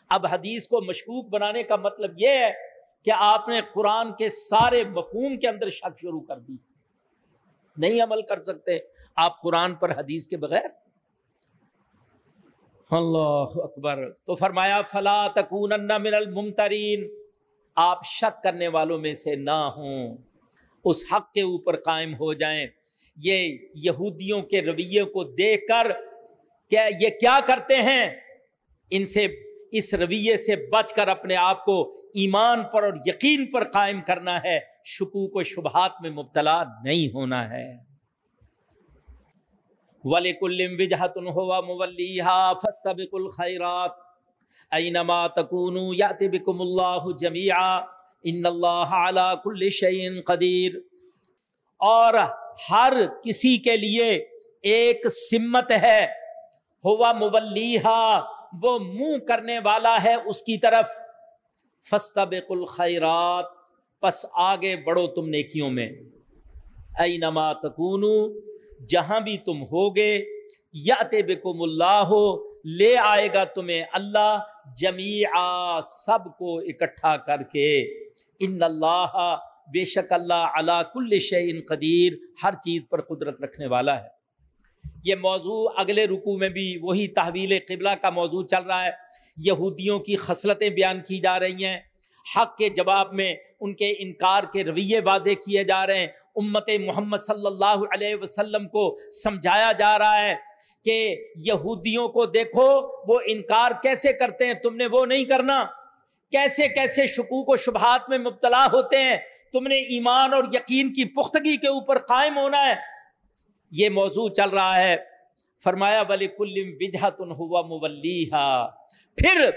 اب حدیث کو مشکوک بنانے کا مطلب یہ ہے کہ آپ نے قرآن کے سارے مفہوم کے اندر شک شروع کر دی۔ نہیں عمل کر سکتے۔ آپ قرآن پر حدیث کے بغیر اللہ اکبر۔ تو فرمایا، فلا تکون من الممترین۔ آپ شک کرنے والوں میں سے نہ ہوں۔ اس حق کے اوپر قائم ہو جائیں۔ یہ یہودیوں کے رویے کو دیکھ کر کیا یہ کیا کرتے ہیں؟ ان سے، اس رویے سے بچ کر اپنے آپ کو ایمان پر اور یقین پر قائم کرنا ہے۔ شکوک و شبہات میں مبتلا نہیں ہونا ہے۔ ولی کلم وجہت ہوا مولیحا فستبق الخیرات. اینما تکون یات بکم اللہ جمیعا. ان اللہ علی کل شعین قدیر. اور ہر کسی کے لیے ایک سمت ہے. ہوا مولیحا وہ منہ کرنے والا ہے اس کی طرف. فستبق الخیرات، پس آگے بڑھو تم نیکیوں میں. اینما تکونو جہاں بھی تم ہوگے یا بکم اللہ ہو لے آئے گا تمہیں اللہ جمیع سب کو اکٹھا کر کے۔ ان اللہ بے شک اللہ علا کل شعین قدیر، ہر چیز پر قدرت رکھنے والا ہے۔ یہ موضوع اگلے رکو میں بھی وہی تحویل قبلہ کا موضوع چل رہا ہے۔ یہودیوں کی خصلتیں بیان کی جا رہی ہیں۔ حق کے جواب میں ان کے انکار کے رویے واضح کیے جا رہے ہیں۔ امت محمد صلی اللہ علیہ وسلم کو سمجھایا جا رہا ہے کہ یہودیوں کو دیکھو، وہ انکار کیسے کرتے ہیں؟ تم نے وہ نہیں کرنا۔ کیسے کیسے شکوک و شبہات میں مبتلا ہوتے ہیں؟ تم نے ایمان اور یقین کی پختگی کے اوپر قائم ہونا ہے۔ یہ موضوع چل رہا ہے۔ فرمایا ولی کلم وجہ تن ہوا مولیحا پھر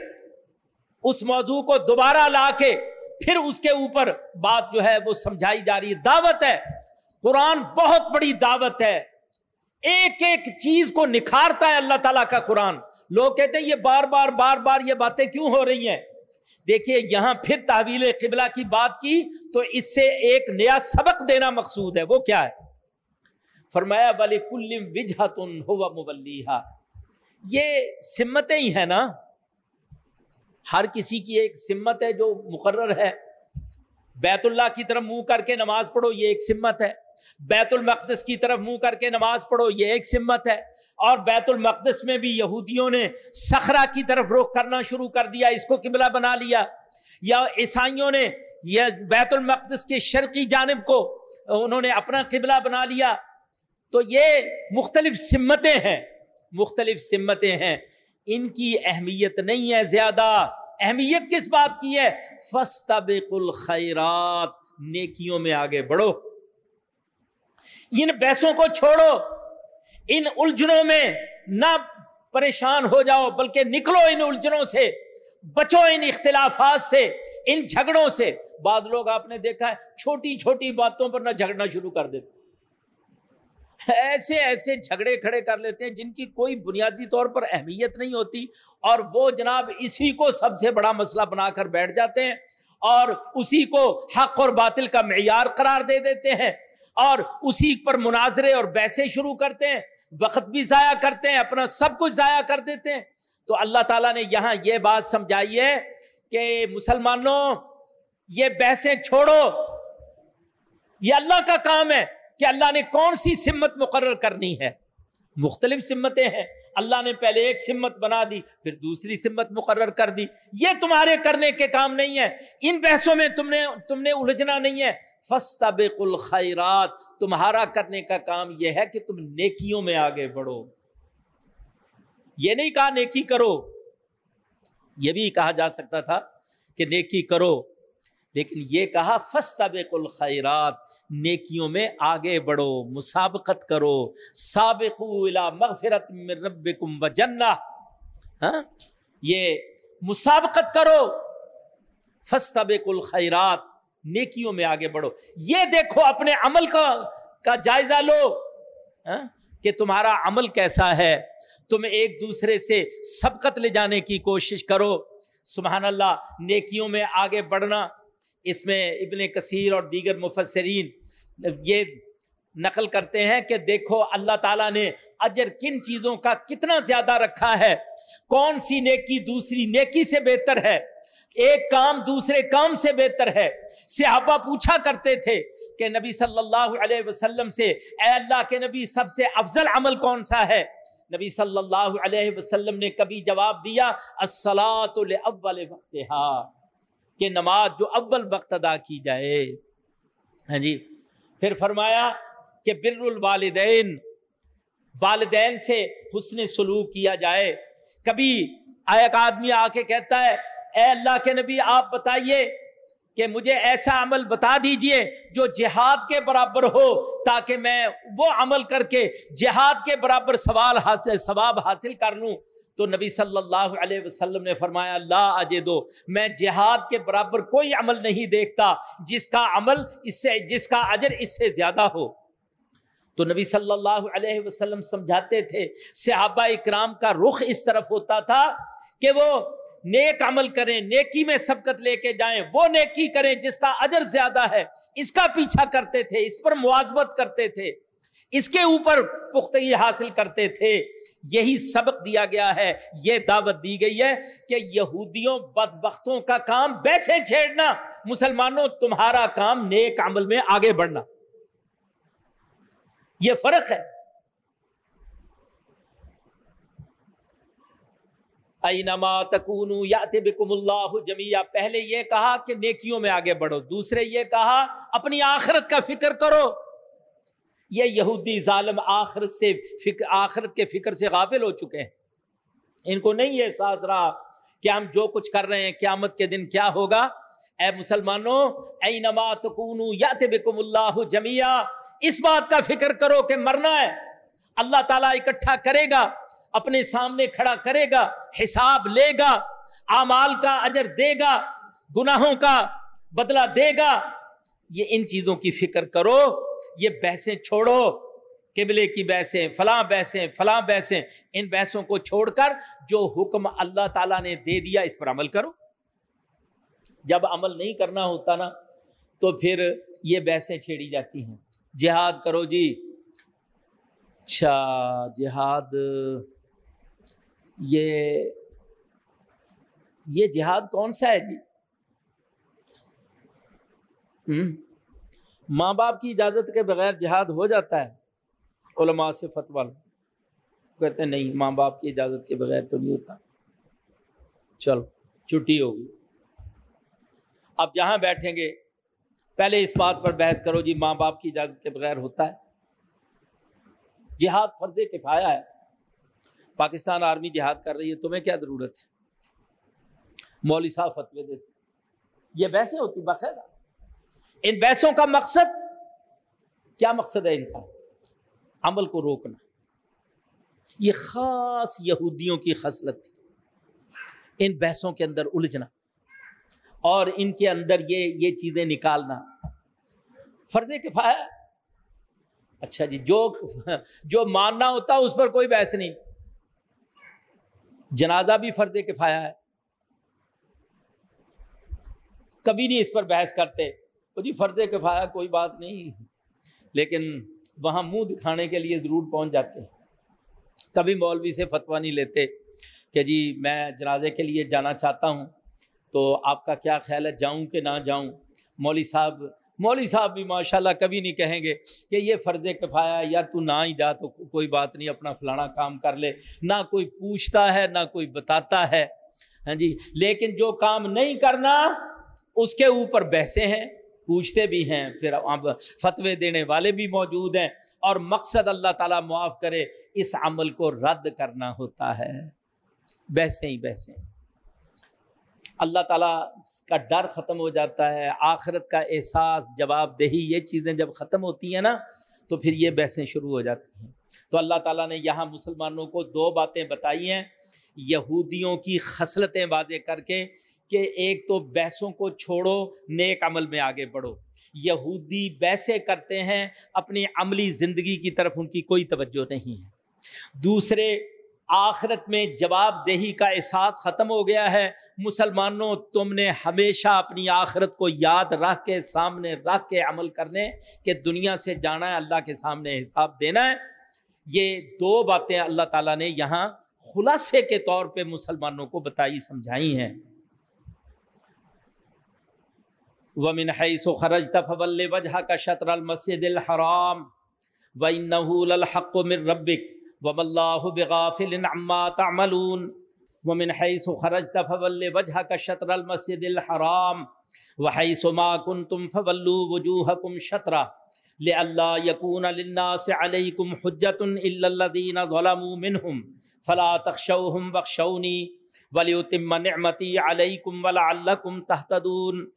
اس موضوع کو دوبارہ لا کے پھر اس کے اوپر بات جو ہے وہ سمجھائی جا رہی ہے، دعوت ہے۔ قرآن بہت بڑی دعوت ہے۔ ایک ایک چیز کو نکھارتا ہے اللہ تعالیٰ کا قرآن۔ لوگ کہتے ہیں، یہ بار بار بار بار یہ باتیں کیوں ہو رہی ہیں؟ دیکھیے، یہاں پھر تحویل قبلہ کی بات کی تو اس سے ایک نیا سبق دینا مقصود ہے۔ وہ کیا ہے؟ فرمایا بلی کلم وجہ تن ہوا یہ سمتیں ہی ہیں نا۔ ہر کسی کی ایک سمت ہے جو مقرر ہے۔ بیت اللہ کی طرف منہ کر کے نماز پڑھو، یہ ایک سمت ہے۔ بیت المقدس کی طرف منہ کر کے نماز پڑھو، یہ ایک سمت ہے۔ اور بیت المقدس میں بھی یہودیوں نے سخرا کی طرف رخ کرنا شروع کر دیا، اس کو قبلہ بنا لیا۔ یا عیسائیوں نے یہ بیت المقدس کے شرقی جانب کو انہوں نے اپنا قبلہ بنا لیا۔ تو یہ مختلف سمتیں ہیں، مختلف سمتیں ہیں۔ ان کی اہمیت نہیں ہے زیادہ۔ اہمیت کس بات کی ہے؟ فستبق الخیرات، نیکیوں میں آگے بڑھو۔ ان بحثوں کو چھوڑو۔ ان الجھنوں میں نہ پریشان ہو جاؤ، بلکہ نکلو ان الجھنوں سے۔ بچو ان اختلافات سے، ان جھگڑوں سے۔ بعض لوگ آپ نے دیکھا ہے، چھوٹی چھوٹی باتوں پر نہ جھگڑنا شروع کر دیتے۔ ایسے ایسے جھگڑے کھڑے کر لیتے ہیں جن کی کوئی بنیادی طور پر اہمیت نہیں ہوتی اور وہ جناب اسی کو سب سے بڑا مسئلہ بنا کر بیٹھ جاتے ہیں اور اسی کو حق اور باطل کا معیار قرار دے دیتے ہیں اور اسی پر مناظرے اور بحثیں شروع کرتے ہیں، وقت بھی ضائع کرتے ہیں، اپنا سب کچھ ضائع کر دیتے ہیں۔ تو اللہ تعالیٰ نے یہاں یہ بات سمجھائی ہے کہ مسلمانوں، یہ بحثیں چھوڑو، یہ اللہ کا کام ہے۔ کہ اللہ نے کون سی سمت مقرر کرنی ہے؟ مختلف سمتیں ہیں۔ اللہ نے پہلے ایک سمت بنا دی، پھر دوسری سمت مقرر کر دی۔ یہ تمہارے کرنے کے کام نہیں ہے ان بحثوں میں تم نے تم نے الجھنا نہیں ہے۔ فستبق الخیرات، تمہارا کرنے کا کام یہ ہے کہ تم نیکیوں میں آگے بڑھو۔ یہ نہیں کہا نیکی کرو، یہ بھی کہا جا سکتا تھا کہ نیکی کرو، لیکن یہ کہا فستبق الخیرات۔ نیکیوں میں آگے بڑھو مسابقت کرو۔ سابقو مغفرت من ربکم و جنہ۔ ہاں؟ یہ مسابقت کرو۔ فستبق الخیرات نیکیوں میں آگے بڑھو۔ یہ دیکھو اپنے عمل کا کا جائزہ لو۔ ہاں، کہ تمہارا عمل کیسا ہے۔ تم ایک دوسرے سے سبقت لے جانے کی کوشش کرو۔ سبحان اللہ نیکیوں میں آگے بڑھنا۔ اس میں ابن کثیر اور دیگر مفسرین یہ نقل کرتے ہیں کہ دیکھو اللہ تعالیٰ نے اجر کن چیزوں کا کتنا زیادہ رکھا ہے؟ کون سی نیکی دوسری نیکی سے بہتر ہے؟ ایک کام دوسرے کام سے بہتر ہے۔ صحابہ پوچھا کرتے تھے کہ نبی صلی اللہ علیہ وسلم سے، اے اللہ کے نبی سب سے افضل عمل کون سا ہے؟ نبی صلی اللہ علیہ وسلم نے کبھی جواب دیا اول وقت کہ نماز جو اول وقت ادا کی جائے۔ ہاں جی۔ پھر فرمایا کہ بر الوالدین، والدین سے حسن سلوک کیا جائے۔ کبھی ایک آدمی آ کے کہتا ہے، اے اللہ کے نبی، آپ بتائیے کہ مجھے ایسا عمل بتا دیجیے جو جہاد کے برابر ہو، تاکہ میں وہ عمل کر کے جہاد کے برابر سوال حاصل، ثواب حاصل کر لوں۔ تو نبی صلی اللہ علیہ وسلم نے فرمایا اللہ اجے دو میں جہاد کے برابر کوئی عمل نہیں دیکھتا، جس کا عمل اس سے، جس کا اجر اس سے زیادہ ہو۔ تو نبی صلی اللہ علیہ وسلم سمجھاتے تھے، صحابہ اکرام کا رخ اس طرف ہوتا تھا کہ وہ نیک عمل کریں، نیکی میں سبقت لے کے جائیں، وہ نیکی کریں جس کا اجر زیادہ ہے، اس کا پیچھا کرتے تھے، اس پر موازبت کرتے تھے۔ اس کے اوپر پختگی حاصل کرتے تھے۔ یہی سبق دیا گیا ہے، یہ دعوت دی گئی ہے کہ یہودیوں بدبختوں کا کام ویسے چھیڑنا، مسلمانوں تمہارا کام نیک عمل میں آگے بڑھنا۔ یہ فرق ہے۔ اینما تکون بکم اللہ جمیا پہلے یہ کہا کہ نیکیوں میں آگے بڑھو، دوسرے یہ کہا اپنی آخرت کا فکر کرو۔ یہ یہودی ظالم آخرت سے فکر آخرت کے فکر سے غافل ہو چکے ہیں۔ ان کو نہیں احساس رہا کہ ہم جو کچھ کر رہے ہیں، قیامت کے دن کیا ہوگا؟ اے مسلمانوں، اینما تکون بکم اللہ جمیا اس بات کا فکر کرو کہ مرنا ہے۔ اللہ تعالیٰ اکٹھا کرے گا، اپنے سامنے کھڑا کرے گا، حساب لے گا، اعمال کا اجر دے گا، گناہوں کا بدلہ دے گا۔ یہ ان چیزوں کی فکر کرو۔ یہ بحثیں چھوڑو، قبلے کی بحثیں، فلاں بحثیں فلاں بحثیں، ان بحثوں کو چھوڑ کر جو حکم اللہ تعالیٰ نے دے دیا اس پر عمل کرو۔ جب عمل نہیں کرنا ہوتا نا، تو پھر یہ بحثیں چھیڑی جاتی ہیں۔ جہاد کرو جی۔ اچھا جہاد، یہ یہ جہاد کون سا ہے جی؟ ماں باپ کی اجازت کے بغیر جہاد ہو جاتا ہے۔ علماء سے فتوا کہتے ہیں نہیں، ماں باپ کی اجازت کے بغیر تو نہیں ہوتا۔ چلو، چھٹی ہوگی اب جہاں بیٹھیں گے، پہلے اس بات پر بحث کرو جی ماں باپ کی اجازت کے بغیر ہوتا ہے۔ جہاد فرض کفایا ہے۔ پاکستان آرمی جہاد کر رہی ہے، تمہیں کیا ضرورت ہے؟ مولوی صاحب فتوے دیتے یہ بحثیں ہوتی باقاعدہ ان بحثوں کا مقصد کیا مقصد ہے ان کا؟ عمل کو روکنا۔ یہ خاص یہودیوں کی خصلت تھی۔ ان بحثوں کے اندر الجھنا اور ان کے اندر یہ یہ چیزیں نکالنا۔ فرض کفایا اچھا جی جو جو ماننا ہوتا اس پر کوئی بحث نہیں۔ جنازہ بھی فرض کفایا ہے۔ کبھی نہیں اس پر بحث کرتے۔ وہ جی فرض کفایا کوئی بات نہیں۔ لیکن وہاں منہ دکھانے کے لیے ضرور پہنچ جاتے ہیں۔ کبھی مولوی سے فتوا نہیں لیتے کہ جی میں جنازے کے لیے جانا چاہتا ہوں تو آپ کا کیا خیال ہے، جاؤں کہ نہ جاؤں؟ مولوی صاحب مولوی صاحب بھی ماشاءاللہ کبھی نہیں کہیں گے کہ یہ فرض کفایا یا تو نہ ہی جا تو کوئی بات نہیں، اپنا فلانا کام کر لے۔ نہ کوئی پوچھتا ہے، نہ کوئی بتاتا ہے۔ ہاں جی لیکن جو کام نہیں کرنا، اس کے اوپر بحثیں ہیں۔ پوچھتے بھی ہیں، پھر اب فتوے دینے والے بھی موجود ہیں اور مقصد اللہ تعالیٰ معاف کرے، اس عمل کو رد کرنا ہوتا ہے۔ بحثیں ہی بحثیں۔ اللہ تعالیٰ کا ڈر ختم ہو جاتا ہے، آخرت کا احساس، جواب دہی، یہ چیزیں جب ختم ہوتی ہیں نا، تو پھر یہ بحثیں شروع ہو جاتی ہیں۔ تو اللہ تعالیٰ نے یہاں مسلمانوں کو دو باتیں بتائی ہیں، یہودیوں کی خصلتیں واضح کر کے کہ ایک تو بحثوں کو چھوڑو، نیک عمل میں آگے بڑھو۔ یہودی بیسے کرتے ہیں، اپنی عملی زندگی کی طرف ان کی کوئی توجہ نہیں ہے۔ دوسرے، آخرت میں جواب دہی کا احساس ختم ہو گیا ہے۔ مسلمانوں، تم نے ہمیشہ اپنی آخرت کو یاد رکھ کے سامنے رکھ کے عمل کرنے کہ دنیا سے جانا ہے، اللہ کے سامنے حساب دینا ہے۔ یہ دو باتیں اللہ تعالیٰ نے یہاں خلاصے کے طور پہ مسلمانوں کو بتائی، سمجھائی ہیں۔ ومن حیث خرجت فول وجہ کا شطر المسجد الحرام وَإِنَّهُ لَلْحَقُّ مِن رَبِّكَ وَمَا اللَّهُ بِغَافِلٍ عَمَّا تَعْمَلُونَ ومن حيث خرجت فول وجهك شطر المسجد الحرام وحيث ما كنتم فولوا وجوهكم شطرا لئلا يكون للناس عليكم حجة إلا الذين ظلموا منهم فلا تخشوهم واخشوني وليتم نعمتي عليكم ولعلكم تهتدون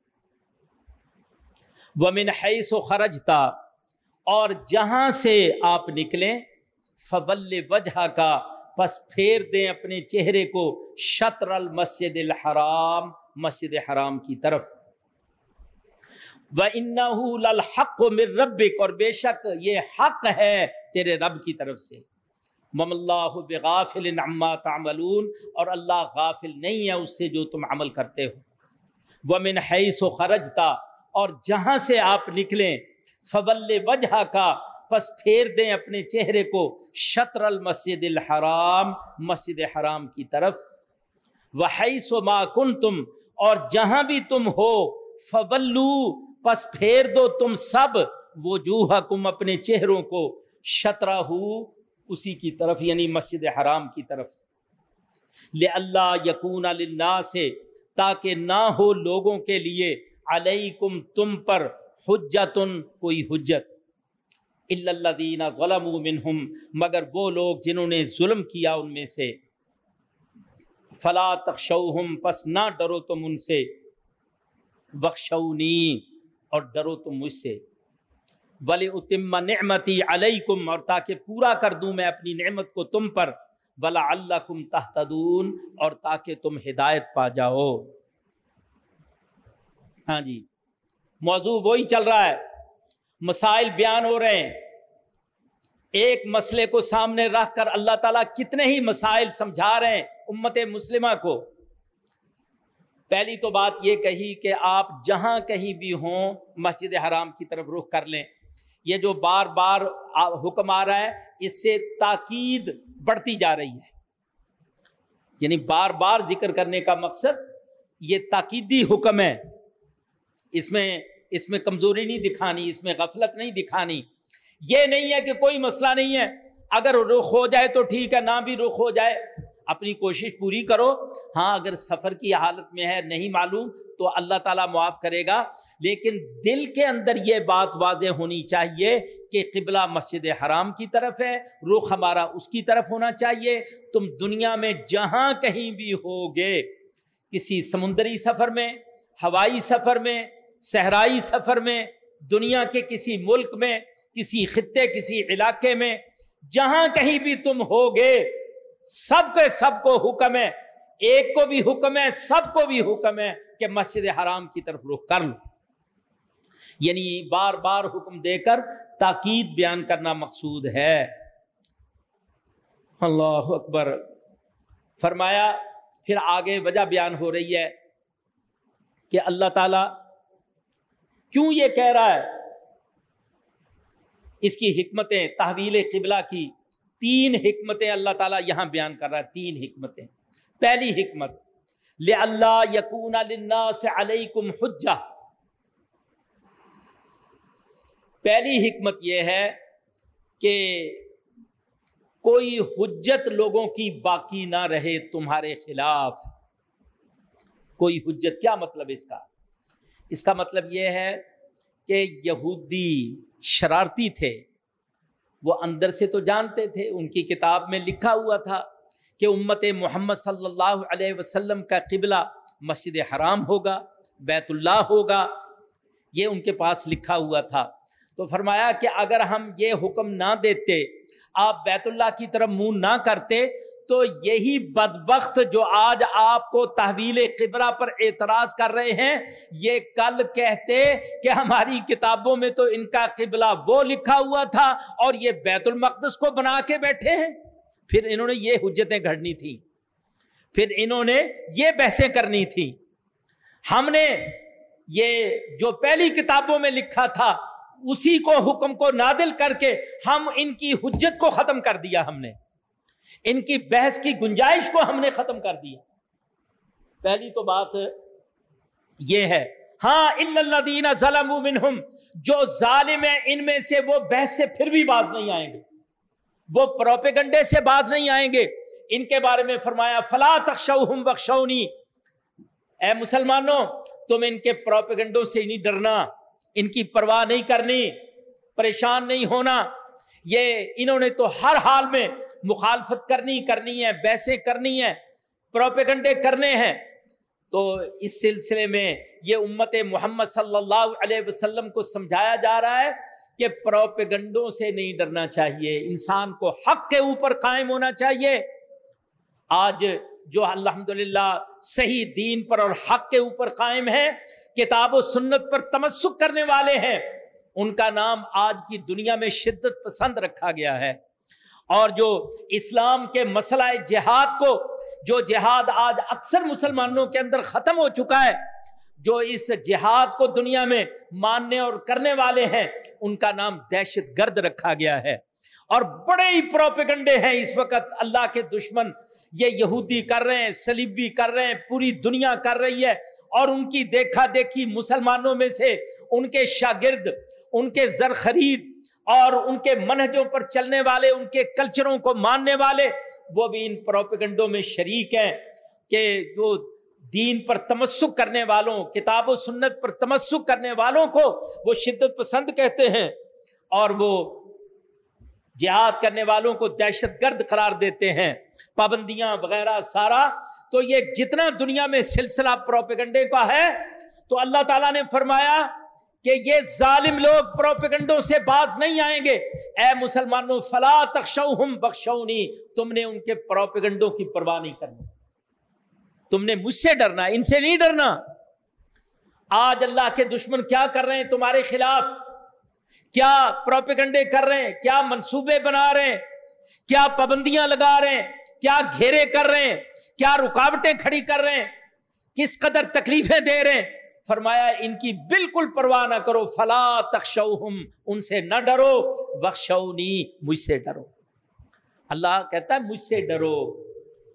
ومن حیث خرجتا، اور جہاں سے آپ نکلیں، فول وجہ کا پس پھیر دیں اپنے چہرے کو شطر المسجد الحرام، مسجد حرام کی طرف۔ و الحق مر ربک، اور بے شک یہ حق ہے تیرے رب کی طرف سے۔ مم اللہ بغافل عما تعملون، اور اللہ غافل نہیں ہے اس سے جو تم عمل کرتے ہو۔ ومن حیث و خرجتا اور جہاں سے آپ نکلیں، فول وجہ کا پس پھیر دیں اپنے چہرے کو، شطر المسجد الحرام، مسجد حرام کی طرف۔ وحیث ما کن تم اور جہاں بھی تم ہو فولو پس پھیر دو تم سب وجوہ کم اپنے چہروں کو شطرہ ہو اسی کی طرف یعنی مسجد حرام کی طرف۔ لے اللہ یقون اللہ سے تاکہ نہ ہو لوگوں کے لیے علیکم تم پر حجتن، کوئی حجت۔ اللہ دینہ غلام منہم مگر وہ لوگ جنہوں نے ظلم کیا ان میں سے۔ فلا تخشوہم پس نہ ڈرو تم ان سے۔ بخشونی اور ڈرو تم مجھ سے۔ ولی اتم نعمتی علیکم اور تاکہ پورا کر دوں میں اپنی نعمت کو تم پر۔ ولا اللہ کم اور تاکہ تم ہدایت پا جاؤ۔ ہاں جی۔ موضوع وہی چل رہا ہے۔ مسائل بیان ہو رہے ہیں۔ ایک مسئلے کو سامنے رکھ کر اللہ تعالیٰ کتنے ہی مسائل سمجھا رہے ہیں امت مسلمہ کو۔ پہلی تو بات یہ کہی کہ آپ جہاں کہیں بھی ہوں مسجد حرام کی طرف رخ کر لیں۔ یہ جو بار بار حکم آ رہا ہے، اس سے تاکید بڑھتی جا رہی ہے۔ یعنی بار بار ذکر کرنے کا مقصد یہ تاکیدی حکم ہے۔ اس میں اس میں کمزوری نہیں دکھانی، اس میں غفلت نہیں دکھانی۔ یہ نہیں ہے کہ کوئی مسئلہ نہیں ہے۔ اگر رخ ہو جائے تو ٹھیک ہے، نہ بھی رخ ہو جائے، اپنی کوشش پوری کرو۔ ہاں اگر سفر کی حالت میں ہے نہیں معلوم تو اللہ تعالیٰ معاف کرے گا۔ لیکن دل کے اندر یہ بات واضح ہونی چاہیے کہ قبلہ مسجد حرام کی طرف ہے، رخ ہمارا اس کی طرف ہونا چاہیے۔ تم دنیا میں جہاں کہیں بھی ہوگے، کسی سمندری سفر میں، ہوائی سفر میں صحرائی سفر میں، دنیا کے کسی ملک میں، کسی خطے، کسی علاقے میں، جہاں کہیں بھی تم ہوگے، سب کے سب کو حکم ہے۔ ایک کو بھی حکم ہے، سب کو بھی حکم ہے کہ مسجد حرام کی طرف رخ کر لو۔ یعنی بار بار حکم دے کر تاکید بیان کرنا مقصود ہے۔ اللہ اکبر۔ فرمایا، پھر آگے وجہ بیان ہو رہی ہے کہ اللہ تعالی کیوں یہ کہہ رہا ہے؟ اس کی حکمتیں، تحویل قبلہ کی تین حکمتیں اللہ تعالیٰ یہاں بیان کر رہا ہے، تین حکمتیں۔ پہلی حکمت لے اللہ یقون سے علیکم حجہ۔ پہلی حکمت یہ ہے کہ کوئی حجت لوگوں کی باقی نہ رہے تمہارے خلاف۔ کوئی حجت، کیا مطلب اس کا؟ اس کا مطلب یہ ہے کہ یہودی شرارتی تھے۔ وہ اندر سے تو جانتے تھے، ان کی کتاب میں لکھا ہوا تھا کہ امت محمد صلی اللہ علیہ وسلم کا قبلہ مسجد حرام ہوگا، بیت اللہ ہوگا۔ یہ ان کے پاس لکھا ہوا تھا۔ تو فرمایا کہ اگر ہم یہ حکم نہ دیتے، آپ بیت اللہ کی طرف منہ نہ کرتے تو یہی بدبخت جو آج آپ کو تحویل قبرہ پر اعتراض کر رہے ہیں، یہ کل کہتے کہ ہماری کتابوں میں تو ان کا قبلہ وہ لکھا ہوا تھا اور یہ بیت المقدس کو بنا کے بیٹھے ہیں۔ پھر انہوں نے یہ حجتیں گھڑنی تھی پھر انہوں نے یہ بحثیں کرنی تھی ہم نے یہ جو پہلی کتابوں میں لکھا تھا، اسی کو حکم کو نادل کر کے ہم ان کی حجت کو ختم کر دیا ہم نے۔ ان کی بحث کی گنجائش کو ہم نے ختم کر دیا پہلی تو بات یہ ہے ہاں اللہ دینا ظلم جو ظالم ہے ان میں سے وہ بحث سے پھر بھی باز نہیں آئیں گے۔ وہ پروپیگنڈے سے باز نہیں آئیں گے۔ ان کے بارے میں فرمایا، فلا تخشوہم بخشونی اے مسلمانوں، تم ان کے پروپیگنڈوں سے نہیں ڈرنا۔ ان کی پرواہ نہیں کرنی۔ پریشان نہیں ہونا۔ یہ، انہوں نے تو ہر حال میں مخالفت کرنی کرنی ہے، بحثیں کرنی ہے پروپیگنڈے کرنے ہیں۔ تو اس سلسلے میں یہ امت محمد صلی اللہ علیہ وسلم کو سمجھایا جا رہا ہے کہ پروپیگنڈوں سے نہیں ڈرنا چاہیے، انسان کو حق کے اوپر قائم ہونا چاہیے۔ آج جو الحمد صحیح دین پر اور حق کے اوپر قائم ہے کتاب و سنت پر تمسک کرنے والے ہیں، ان کا نام آج کی دنیا میں شدت پسند رکھا گیا ہے۔ اور جو اسلام کے مسئلہ جہاد کو، جو جہاد آج اکثر مسلمانوں کے اندر ختم ہو چکا ہے، جو اس جہاد کو دنیا میں ماننے اور کرنے والے ہیں، ان کا نام دہشت گرد رکھا گیا ہے۔ اور بڑے ہی پروپیگنڈے ہیں اس وقت اللہ کے دشمن۔ یہ یہودی کر رہے ہیں سلیبی کر رہے ہیں، پوری دنیا کر رہی ہے۔ اور ان کی دیکھا دیکھی مسلمانوں میں سے ان کے شاگرد، ان کے زر خرید اور ان کے منہجوں پر چلنے والے، ان کے کلچروں کو ماننے والے، وہ بھی ان پروپیگنڈوں میں شریک ہیں کہ جو دین پر تمسک کرنے والوں، کتاب و سنت پر تمسک کرنے والوں کو وہ شدت پسند کہتے ہیں اور وہ جہاد کرنے والوں کو دہشت گرد قرار دیتے ہیں، پابندیاں وغیرہ سارا۔ تو یہ جتنا دنیا میں سلسلہ پروپیگنڈے کا ہے، تو اللہ تعالیٰ نے فرمایا کہ یہ ظالم لوگ پروپیگنڈوں سے باز نہیں آئیں گے۔ اے مسلمانوں، فلا تخشوہم بخشونی تم نے ان کے پروپیگنڈوں کی پرواہ نہیں کرنی۔ تم نے مجھ سے ڈرنا، ان سے نہیں ڈرنا۔ آج اللہ کے دشمن کیا کر رہے ہیں تمہارے خلاف؟ کیا پروپیگنڈے کر رہے ہیں؟ کیا منصوبے بنا رہے ہیں؟ کیا پابندیاں لگا رہے ہیں؟ کیا گھیرے کر رہے ہیں؟ کیا رکاوٹیں کھڑی کر رہے ہیں؟ کس قدر تکلیفیں دے رہے ہیں؟ فرمایا، ان کی بالکل پرواہ نہ کرو، فلا تخشوہم، ان سے نہ ڈرو بخشونی مجھ سے ڈرو۔ اللہ کہتا ہے، مجھ سے ڈرو۔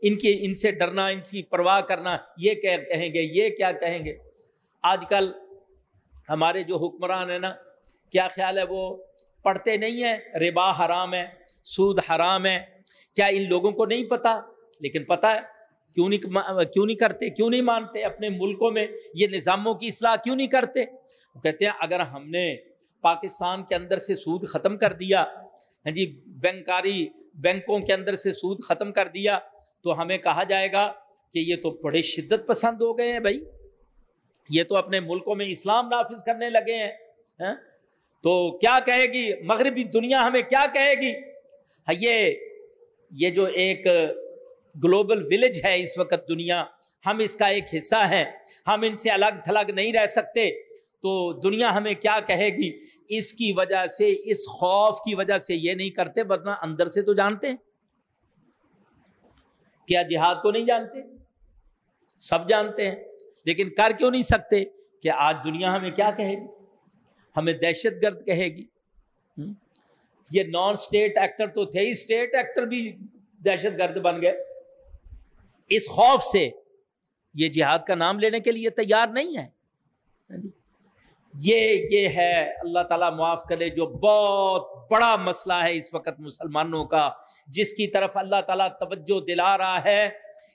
ان کی، ان سے ڈرنا، ان کی پرواہ کرنا، یہ کیا کہیں گے، یہ کیا کہیں گے۔ آج کل ہمارے جو حکمران ہیں نا، کیا خیال ہے وہ پڑھتے نہیں ہیں، ربا حرام ہے، سود حرام ہے۔ کیا ان لوگوں کو نہیں پتا؟ لیکن پتا ہے کیوں نہیں کیوں نہیں کرتے؟ کیوں نہیں مانتے اپنے ملکوں میں؟ یہ نظاموں کی اصلاح کیوں نہیں کرتے؟ وہ کہتے ہیں، اگر ہم نے پاکستان کے اندر سے سود ختم کر دیا ہاں جی بینکاری بینکوں کے اندر سے سود ختم کر دیا، تو ہمیں کہا جائے گا کہ یہ تو بڑے شدت پسند ہو گئے ہیں بھائی۔ یہ تو اپنے ملکوں میں اسلام نافذ کرنے لگے ہیں ہاں۔ تو کیا کہے گی؟ مغربی دنیا ہمیں کیا کہے گی؟ ہاں، یہ یہ جو ایک گلوبل ولیج ہے اس وقت دنیا، ہم اس کا ایک حصہ ہیں، ہم ان سے الگ تھلگ نہیں رہ سکتے۔ تو دنیا ہمیں کیا کہے گی؟ اس کی وجہ سے، اس خوف کی وجہ سے یہ نہیں کرتے، ورنہ اندر سے تو جانتے ہیں۔ کیا جہاد کو نہیں جانتے؟ سب جانتے ہیں۔ لیکن کر کیوں نہیں سکتے کہ آج دنیا ہمیں کیا کہے گی؟ ہمیں دہشت گرد کہے گی۔ یہ نان اسٹیٹ ایکٹر تو تھے ہی۔ اسٹیٹ ایکٹر بھی دہشت گرد بن گئے۔ اس خوف سے یہ جہاد کا نام لینے کے لیے تیار نہیں ہے۔ ہاں جی۔ یہ یہ ہے اللہ تعالیٰ معاف کرے جو بہت بڑا مسئلہ ہے اس وقت مسلمانوں کا، جس کی طرف اللہ تعالیٰ توجہ دلا رہا ہے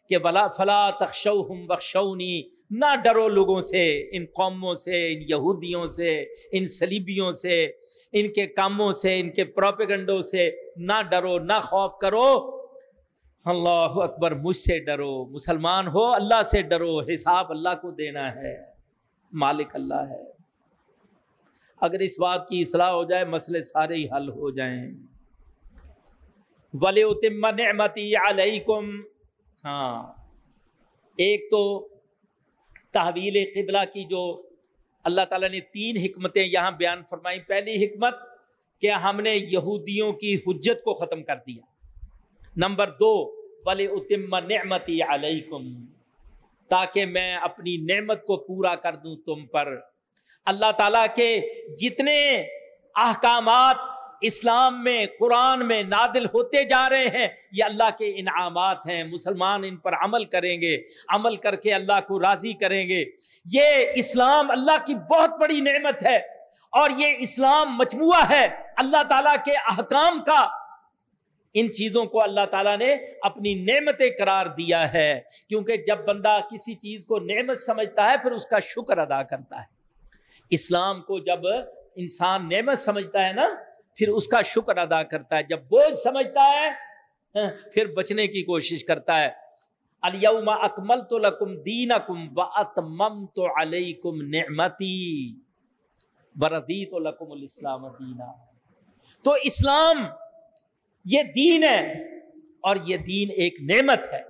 کہ بلا فلا تخشوہم بخشونی نہ ڈرو لوگوں سے، ان قوموں سے، ان یہودیوں سے، ان سلیبیوں سے، ان کے کاموں سے، ان کے پروپیگنڈوں سے، نہ ڈرو، نہ خوف کرو۔ اللہ اکبر، مجھ سے ڈرو، مسلمان ہو، اللہ سے ڈرو، حساب اللہ کو دینا ہے، مالک اللہ ہے۔ اگر اس بات کی اصلاح ہو جائے، مسئلے سارے ہی حل ہو جائیں۔ ولیتم نعمتی علیکم ہاں۔ ایک تو تحویل قبلہ کی جو اللہ تعالیٰ نے تین حکمتیں یہاں بیان فرمائی پہلی حکمت کہ ہم نے یہودیوں کی حجت کو ختم کر دیا۔ نمبر دو ولی اتم نعمتی علیکم تاکہ میں اپنی نعمت کو پورا کر دوں تم پر۔ اللہ تعالیٰ کے جتنے احکامات اسلام میں، قرآن میں نادل ہوتے جا رہے ہیں، یہ اللہ کے انعامات ہیں۔ مسلمان ان پر عمل کریں گے۔ عمل کر کے اللہ کو راضی کریں گے۔ یہ اسلام اللہ کی بہت بڑی نعمت ہے اور یہ اسلام مجموعہ ہے۔ اللہ تعالیٰ کے احکام کا ان چیزوں کو اللہ تعالیٰ نے اپنی نعمت قرار دیا ہے۔ کیونکہ جب بندہ کسی چیز کو نعمت سمجھتا ہے، پھر اس کا شکر ادا کرتا ہے۔ اسلام کو جب انسان نعمت سمجھتا ہے نا، پھر اس کا شکر ادا کرتا ہے۔ جب بوجھ سمجھتا ہے ہاں، پھر بچنے کی کوشش کرتا ہے۔ الیوم اکمل تو لکم دین کم و اتمم تو علیکم نعمتی بردی تو لکم الاسلام دینا تو اسلام یہ دین ہے اور یہ دین ایک نعمت ہے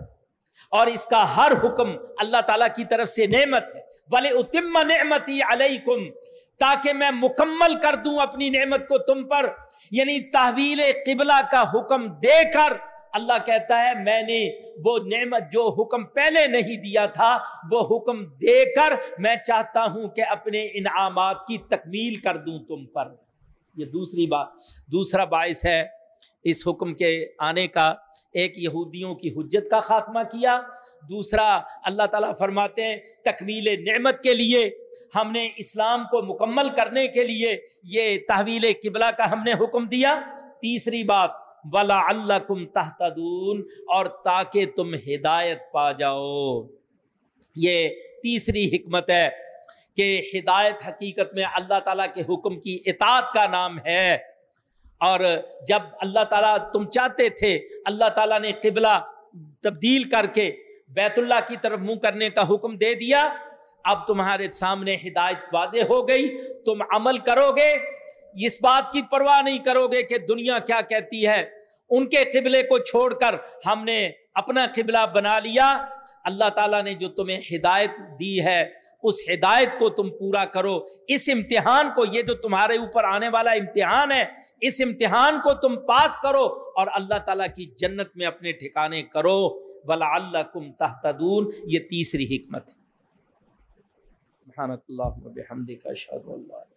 اور اس کا ہر حکم اللہ تعالیٰ کی طرف سے نعمت ہے۔ بلے اتم نعمتی علیکم تاکہ میں مکمل کر دوں اپنی نعمت کو تم پر۔ یعنی تحویل قبلہ کا حکم دے کر اللہ کہتا ہے، میں نے وہ نعمت جو حکم پہلے نہیں دیا تھا، وہ حکم دے کر میں چاہتا ہوں کہ اپنے انعامات کی تکمیل کر دوں تم پر۔ یہ دوسری بات، دوسرا باعث ہے اس حکم کے آنے کا ایک یہودیوں کی حجت کا خاتمہ کیا۔ دوسرا، اللہ تعالیٰ فرماتے ہیں، تکمیل نعمت کے لیے ہم نے اسلام کو مکمل کرنے کے لیے یہ تحویل قبلہ کا ہم نے حکم دیا۔ تیسری بات ولا اللہ کم تحتدون، اور تاکہ تم ہدایت پا جاؤ۔ یہ تیسری حکمت ہے کہ ہدایت حقیقت میں اللہ تعالیٰ کے حکم کی اطاعت کا نام ہے۔ اور جب اللہ تعالیٰ تم چاہتے تھے، اللہ تعالیٰ نے قبلہ تبدیل کر کے بیت اللہ کی طرف منہ کرنے کا حکم دے دیا۔ اب تمہارے سامنے ہدایت واضح ہو گئی۔ تم عمل کرو گے۔ اس بات کی پرواہ نہیں کرو گے کہ دنیا کیا کہتی ہے۔ ان کے قبلے کو چھوڑ کر ہم نے اپنا قبلہ بنا لیا۔ اللہ تعالیٰ نے جو تمہیں ہدایت دی ہے، اس ہدایت کو تم پورا کرو۔ اس امتحان کو، یہ جو تمہارے اوپر آنے والا امتحان ہے اس امتحان کو تم پاس کرو اور اللہ تعالیٰ کی جنت میں اپنے ٹھکانے کرو۔ ولا اللہ کم تحتدون یہ تیسری حکمت ہے۔ اللہ